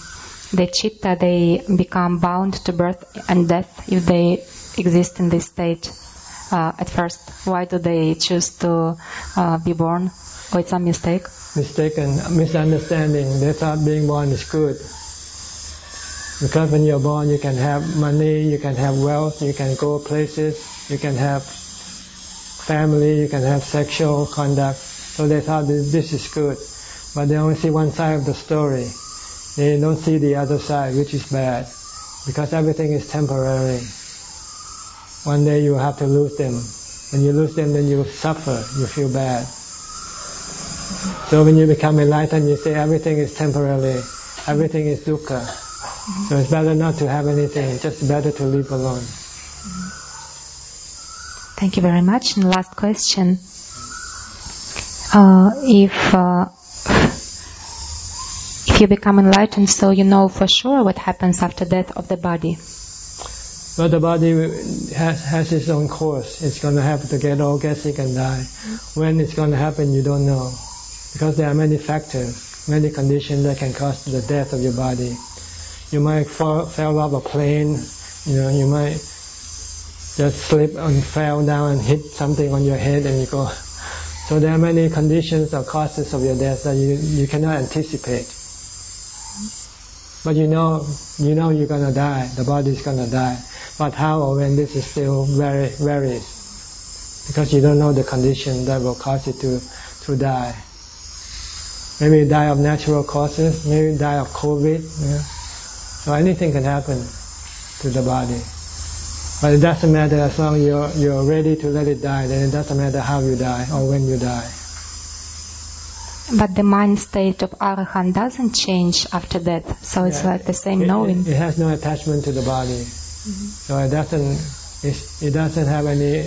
S3: the chitta they become bound to birth and death if they exist in this state uh, at first? Why do they choose to uh, be born? Or it's a mistake?
S1: Mistaken, misunderstanding. They thought being born is good. Because when you're born, you can have money, you can have wealth, you can go places, you can have family, you can have sexual conduct. So they thought this is good. But they only see one side of the story. They don't see the other side, which is bad. Because everything is temporary. One day you have to lose them. When you lose them, then you suffer, you feel bad. So when you become enlightened, you say everything is temporary, everything is dukkha. So it's better not to have anything, it's just better to live alone.
S3: Thank you very much. And last question. Uh, if uh, you become enlightened, so you know for sure what happens after death of the body.
S1: But the body has, has its own course. It's going to happen to get old, get sick and die. When it's going to happen, you don't know. Because there are many factors, many conditions that can cause the death of your body. You might fall, fall off a plane, you know, you might just slip and fall down and hit something on your head and you go. So there are many conditions or causes of your death that you, you cannot anticipate. But you know, you know you're gonna die. The body is gonna die. But how or when this is still very varies, because you don't know the condition that will cause it to to die. Maybe die of natural causes. Maybe die of COVID. Yeah. So anything can happen to the body. But it doesn't matter as long as you're you're ready to let it die. Then it doesn't matter how you die or when you die.
S3: But the mind state of arahant doesn't change after death, so it's
S1: Yeah.
S3: like the same
S1: It-
S3: knowing.
S1: It, it has no attachment to the body, mm-hmm. so it doesn't. It, it doesn't have any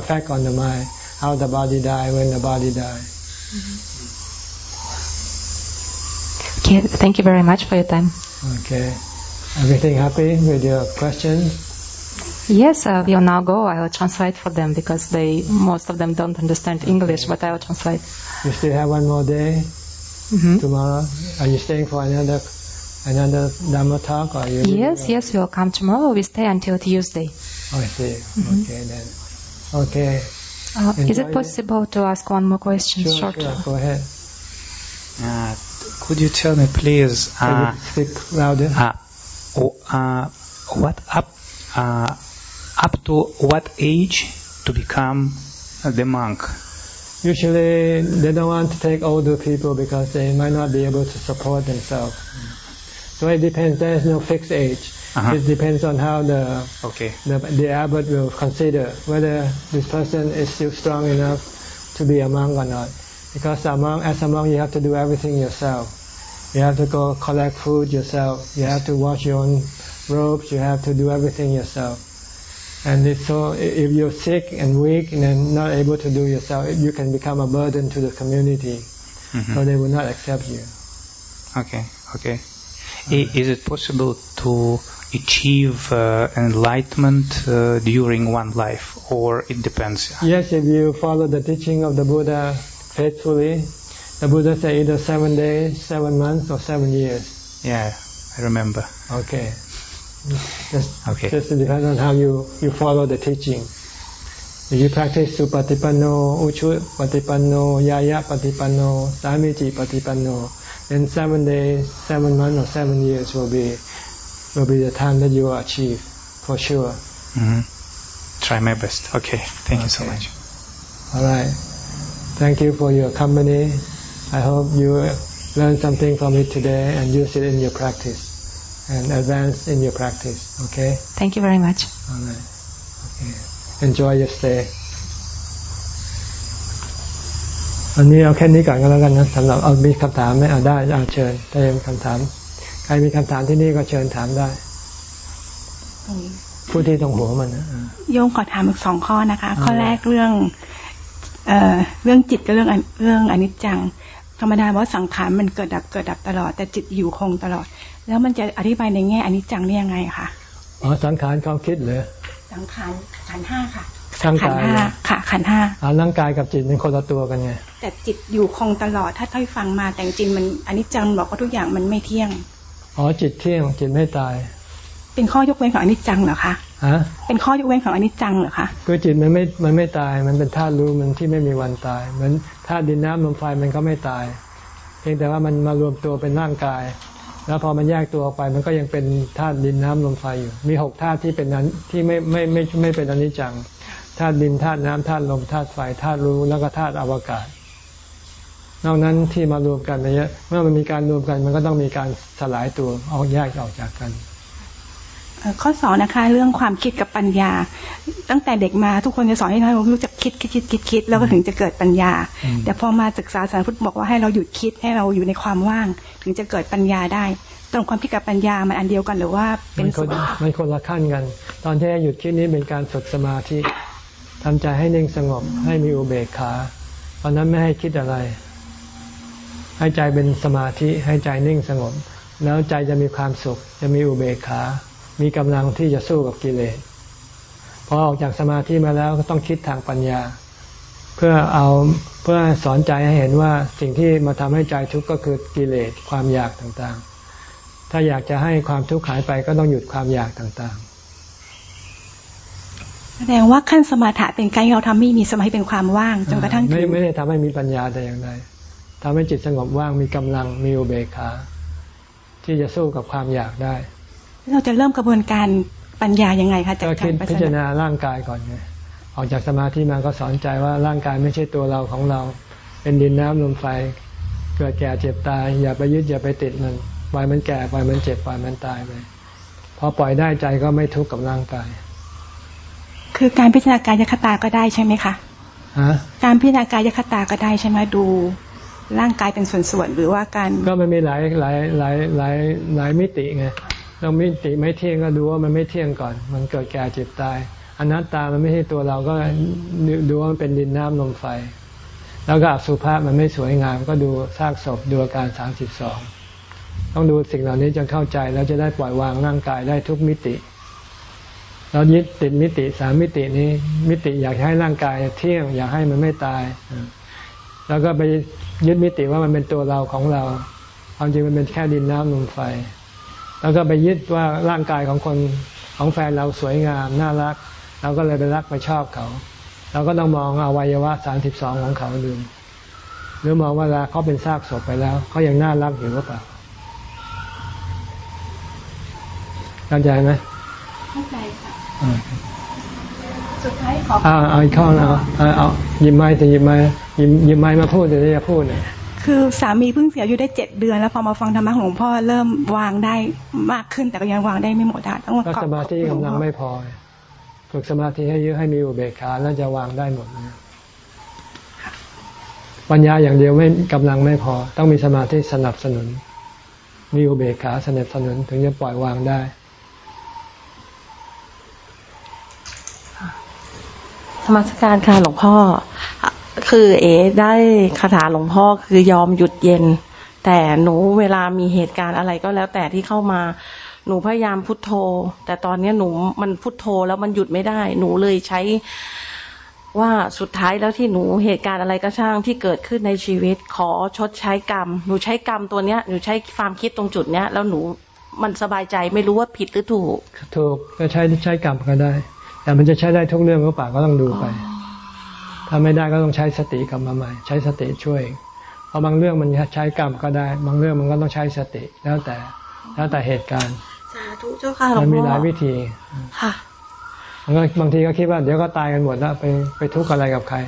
S1: effect on the mind. How the body die, when the body die. Mm-hmm.
S3: Okay, thank you very much for your time.
S1: Okay. Everything happy with your questions?
S3: Yes, uh, we'll now go. I will translate for them because they most of them don't understand English, but I will translate.
S1: You still have one more day
S3: hmm
S1: tomorrow. Are you staying for another another Dhamma talk or you?
S3: Yes, yes, we'll come tomorrow. We stay until Tuesday.
S1: Oh, I see. Okay then. Okay.
S3: Uh, is
S1: Enjoy
S3: it
S1: it.
S3: possible to ask one more question?
S1: Sure,
S3: short.
S1: sure. Go ahead.
S4: Uh, could you tell me, please,
S1: Can
S4: uh,
S1: you speak louder?
S4: uh, o- uh, what up uh, up to what age to become the monk?
S1: Usually they don't want to take older people because they might not be able to support themselves. So it depends. There is no fixed age.
S4: Uh-huh.
S1: It depends on how the,
S4: Okay.
S1: the the abbot will consider whether this person is still strong enough to be a monk or not. Because a monk, as a monk, you have to do everything yourself. You have to go collect food yourself. You have to wash your own robes. You have to do everything yourself. And it's so if you're sick and weak and not able to do yourself, you can become a burden to the community.
S4: Mhm.
S1: So they will not accept you.
S4: Okay, okay. I- Is it possible to achieve uh, enlightenment uh, during one life, or it depends?
S1: Yes, if you follow the teaching of the Buddha faithfully, the Buddha said either seven days, seven months, or seven years.
S4: Yeah, I remember.
S1: Okay. Just,
S4: Okay.
S1: just depends on how you, you follow the teaching. If you practice Supatipanno, Uchu Patipanno, Yaya Patipanno, Samiji Patipanno, then seven days, seven months, or seven years will be will be the time that you will achieve, for sure.
S4: hmm Try my best. Okay, thank you so much.
S1: All right. Thank you for your company. I hope you learned something from it today and use it in your practice and advance in your practice. Okay?
S3: Thank you very much.
S1: All right. Okay. Enjoy your stay. อันนี้เอาแค่นี้ก่อนก็แล้วกันนะสำหรับเอามีคำถามไหมเอาได้เอาเชิญถ้ามีคำถาม ใครมีคำถามที่นี่ก็เชิญถามได้ผู้ที่ตรงหัวมันนะอ่า
S5: โยมขอถามอีกสองข้อนะคะ
S1: อ่า
S5: ข้อแรกเรื่องเอ่อเรื่องจิตกับเรื่องอเรื่องอนิจจังธรรมดาว่าสังขารมันเกิดดับเกิดดับตลอด แต่จิตอยู่คงตลอด แล้วมันจะอธิบายในแง่อนิจจังนี่ยังไงคะ
S1: อ๋อสังขารความคิดเหรอ
S5: สังขารขันธ์ห้าค่ะ
S1: ร่าง
S5: ขัน
S1: กาย
S5: ห้า
S1: เหรอ
S5: ค่ะขันห้า
S1: อ่าร่างกายกับจิตเป็นคนละตัวกันไง
S5: แต่จิตอยู่คงตลอดถ้าท่อยฟังมาแต่จริงๆมันอันนี้จังบอกว่าทุกอย่างมันไม่เที่ยง
S1: อ๋อจิตเที่ยงจิตไม่ตาย
S5: เป็นข้อยกเว้นของอนิจจังเหรอคะ
S1: ฮะ
S5: เป็นข้อยกเว้นของอนิจจังเหรอคะ
S1: คือจิตมันไม่มันไม่ตายมันเป็นธาตุรู้มันที่ไม่มีวันตายเหมือนธาตุดินน้ำลมไฟมันก็ไม่ตาย เพียงแต่ว่ามันมารวมตัวเป็นร่างกาย แล้วพอมันแยกตัวออกไปมันก็ยังเป็นธาตุดินน้ำลมไฟอยู่ มีหกธาตุที่เป็นนั้นที่ไม่ไม่ไม่ไม่เป็นอนิจจังธาตุดินธาตุน้ำธาตุลมธาตุไฟธาตุรู้แล้วก็ธาตุอวกาศ นอกนั้นที่มารวมกันเนี่ยเมื่อมันมีการรวมกันมันก็ต้องมีการสลายตัวออกแยกออกจากกัน
S5: เข้อสองนะคะเรื่องความคิดกับปัญญา ตั้งแต่เด็กมาทุกคนจะสอนให้เรารู้จักคิดคิดคิดคิดคิดแล้วก็ถึงจะเกิดปัญญา
S1: อืม
S5: แต่พอมาศึกษาสารพุทธบอกว่าให้เราหยุดคิดให้เราอยู่ในความว่าง ถึงจะเกิดปัญญาได้ ตรงความคิดกับปัญญามันอันเดียวกันหรือว่าเป็
S1: มันนคน
S5: ส่วน
S1: มันคนละขั้นกัน ตอนที่ให้หยุดคิดนี้เป็นการฝึกสมาธิทำใจให้นิ่งสงบให้มีอุเบกขาตอนนั้นไม่ให้คิดอะไร ให้ใจเป็นสมาธิให้ใจนิ่งสงบ แล้วใจจะมีความสุข จะมีอุเบกขา มีกำลังที่จะสู้กับกิเลสพอออกจากสมาธิมาแล้วก็ต้องคิดทางปัญญา เพื่อเอาเพื่อสอนใจให้เห็นว่าสิ่งที่มาทำให้ใจทุกข์ก็คือกิเลสความอยากต่างๆ ถ้าอยากจะให้ความทุกข์หายไปก็ต้องหยุดความอยากต่าง
S5: แสดงว่าขั้นสมาธิเป็นการที่เราทำให้มีสมาธิเป็นความว่าง
S1: ๆ
S5: จนกระทั่ง
S1: ไม่
S5: ถึง
S1: ไม่ได้ทำให้มีปัญญาแต่อย่างใดทำให้จิตสงบว่างมีกำลังมีอุเบกขาที่จะสู้กับความอยากได้
S5: เราจะเริ่มกระบวนการปัญญายังไงคะจาก
S1: ก็
S5: กา
S1: คิ
S5: ร
S1: ด
S5: ปั
S1: พิ
S5: ส
S1: จาร
S5: นา
S1: ณาร่างกายก่อนไงออกจากสมาธิมาก็สอนใจว่าร่างกายไม่ใช่ตัวเราของเรา เป็นดินน้ำลมไฟ เกิดแก่เจ็บตาย อย่าไปยึดอย่าไปติดมันปล่อยมันแก่ปล่อยมันเจ็บปล่อยมันตายไปพอปล่อยได้ใจก็ไม่ทุกข์กับร่างกาย
S5: คือการพิจารณากายคตาก็ได้ใช่ไหมคะ
S1: ฮะ
S5: การพิจารณากายคตาก็ได้ใช่ไหมดูร่างกายเป็นส่วนๆหรือว่าการ
S1: ก็มันมีหลายหลายหลายหลายหลายมิติไง เรามิติไม่เที่ยงก็ดูว่ามันไม่เที่ยงก่อน มันเกิดแก่เจ็บตายอนัตตามันไม่ใช่ตัวเราก็ดูว่ามันเป็นดินน้ำลมไฟ แล้วก็อสุภะมันไม่สวยงาม ก็ดูซากศพดูอาการสามสิบสองต้องดูสิ่งเหล่านี้จนเข้าใจแล้วจะได้ปล่อยวางร่างกายได้ทุกมิติแล้วยึดติดมิติสามมิตินี้ มิติอยากให้ร่างกายเที่ยง อยากให้มันไม่ตาย แล้วก็ไปยึดมิติว่ามันเป็นตัวเราของเราความจริงมันเป็นแค่ดินน้ำลมไฟ แล้วก็ไปยึดว่าร่างกายของคนของแฟนเราสวยงามน่ารัก เราก็เลยไปรักไปชอบเขา เราก็ต้องมองอวัยวะสามสิบสองของเขาดูหรือมองว่าเวลาเขาเป็นซากศพไปแล้วเขายังน่ารักอยู่หรือเปล่าเข้าใจไหม
S5: เข้าใจค่ะ
S1: อ่า
S5: สุดท้ายขอ
S1: เอาเอาอีกข้อนะเอาเอาเอาหยิบไม้แต่หยิบไม้หยิบหยิบไม้มาพูดเดี๋ยวจะพูดเนี่ย
S5: คือสามีเพิ่งเสียอายุได้เจ็ดเดือน แล้วพอมาฟังธรรมะของหลวงพ่อเริ่มวางได้มากขึ้นแต่ก็ยังวางได้ไม่หมดอะต้อง
S1: ก็
S5: ขอบ
S1: สมาธิ
S5: ขอบคุณหลว
S1: กำลัง
S5: พ่อ
S1: ไม่พอฝึกสมาธิให้เยอะให้มีอุเบกขาแล้วจะวางได้หมดนะปัญญาอย่างเดียวไม่กำลังไม่พอ ต้องมีสมาธิสนับสนุน มีอุเบกขาสนับสนุนถึงจะปล่อยวางได้
S6: ธรรมสการค่ะหลวงพ่ออะ คือเอ๋ได้คาถาหลวงพ่อคือยอมหยุดเย็น แต่หนูเวลามีเหตุการณ์อะไรก็แล้วแต่ที่เข้ามาหนูพยายามพุทโธ แต่ตอนเนี้ยหนูมันพุทโธแล้วมันหยุดไม่ได้ หนูเลยใช้ว่าสุดท้ายแล้วที่หนูเหตุการณ์อะไรก็ช่างที่เกิดขึ้นในชีวิต ขอชดใช้กรรม หนูใช้กรรมตัวเนี้ยหนูใช้ความคิดตรงจุดเนี้ย แล้วหนูมันสบายใจไม่รู้ว่าผิดหรือถูก
S1: ถูกก็ใช้ใช้กรรมก็ได้ แต่มันจะใช้ได้ทุกเรื่องหรือเปล่าก็ต้องดูไป ถ้าไม่ได้ก็ต้องใช้สติกรรมมาใหม่ ใช้สติช่วยเพราะบางเรื่องมันใช้กรรมก็ได้ บางเรื่องมันก็ต้องใช้สติแล้วแต่แล้วแต่เหตุการณ์
S6: สาธุเจ้าค่ะหลว
S1: มั
S6: ง
S1: นมี
S6: พ่อ
S1: หลายวิธี
S6: ค่ะ
S1: มันก็บางทีก็คิดว่าเดี๋ยวก็ตายกันหมดแล้วไปไปทุกข์อะไรกับใคร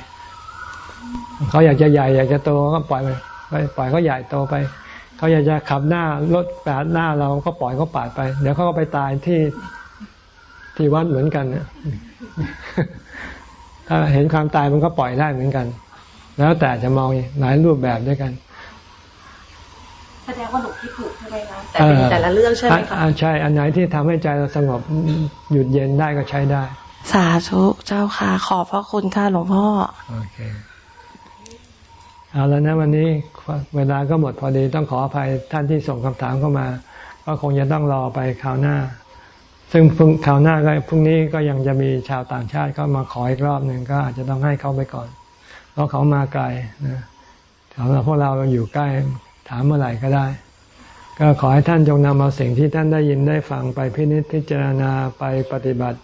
S1: เขาอยากจะใหญ่อยากจะโตก็ปล่อยไปไปปล่อยเขาใหญ่โตไปเขาอยากจะขับหน้ารถปาดหน้าเราก็ปล่อยเขาปาดไป เดี๋ยวเขาก็ไปตายที่ที่วัดเหมือนกันเนี่ย ถ้าเห็นความตายมันก็ปล่อยได้เหมือนกัน แล้วแต่จะมองหลายรูปแบบด้วยกัน
S6: แสดงว่าหนูคิดถูกใช่ไหมคะแต่เป็นแต่ละเรื่องใช่ไหม
S1: อะ
S6: คะ
S1: อะใช่ อันไหนที่ทำให้ใจเราสงบหยุดเย็นได้ก็ใช้ได้
S6: สาธุเจ้าค่ะ ขอบพระคุณค่ะหลวงพ่อ
S1: โอเค เอาแล้วนะวันนี้เวลาก็หมดพอดีต้องขออภัยท่านที่ส่งคำถามเข้ามา ก็คงจะต้องรอไปคราวหน้า ซึ่งพรุ่งคราวหน้าก็พรุ่งนี้ก็ยังจะมีชาวต่างชาติเข้ามาขออีกรอบหนึ่งก็อาจจะต้องให้เขาไปก่อน เพราะเขามาไกลนะสำหรับพวกเราอยู่ใกล้ถามเมื่อไหร่ก็ได้ ก็ขอให้ท่านจงนำเอาสิ่งที่ท่านได้ยินได้ฟังไปพินิจพิจารณาไปปฏิบัติ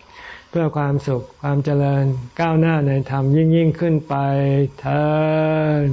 S1: เพื่อความสุขความเจริญก้าวหน้าในธรรมยิ่งยิ่งขึ้นไปเถิด